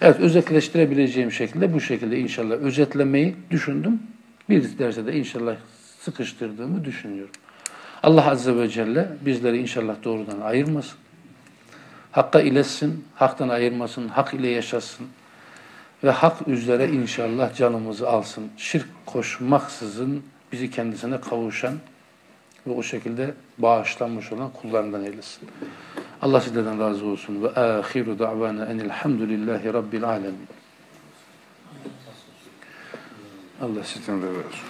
Evet, özetleştirebileceğim şekilde bu şekilde inşallah özetlemeyi düşündüm. Bir derse de inşallah sıkıştırdığımı düşünüyorum. Allah Azze ve Celle bizleri inşallah doğrudan ayırmasın. Hakka iletsin, haktan ayırmasın, hak ile yaşasın ve hak üzere inşallah canımızı alsın. Şirk koşmaksızın bizi kendisine kavuşan ve o şekilde bağışlanmış olan kullarından eylesin. Allah sizlerden razı olsun. Ve ahiru da'vana enilhamdülillahi rabbil alemin. Allah sizden razı olsun.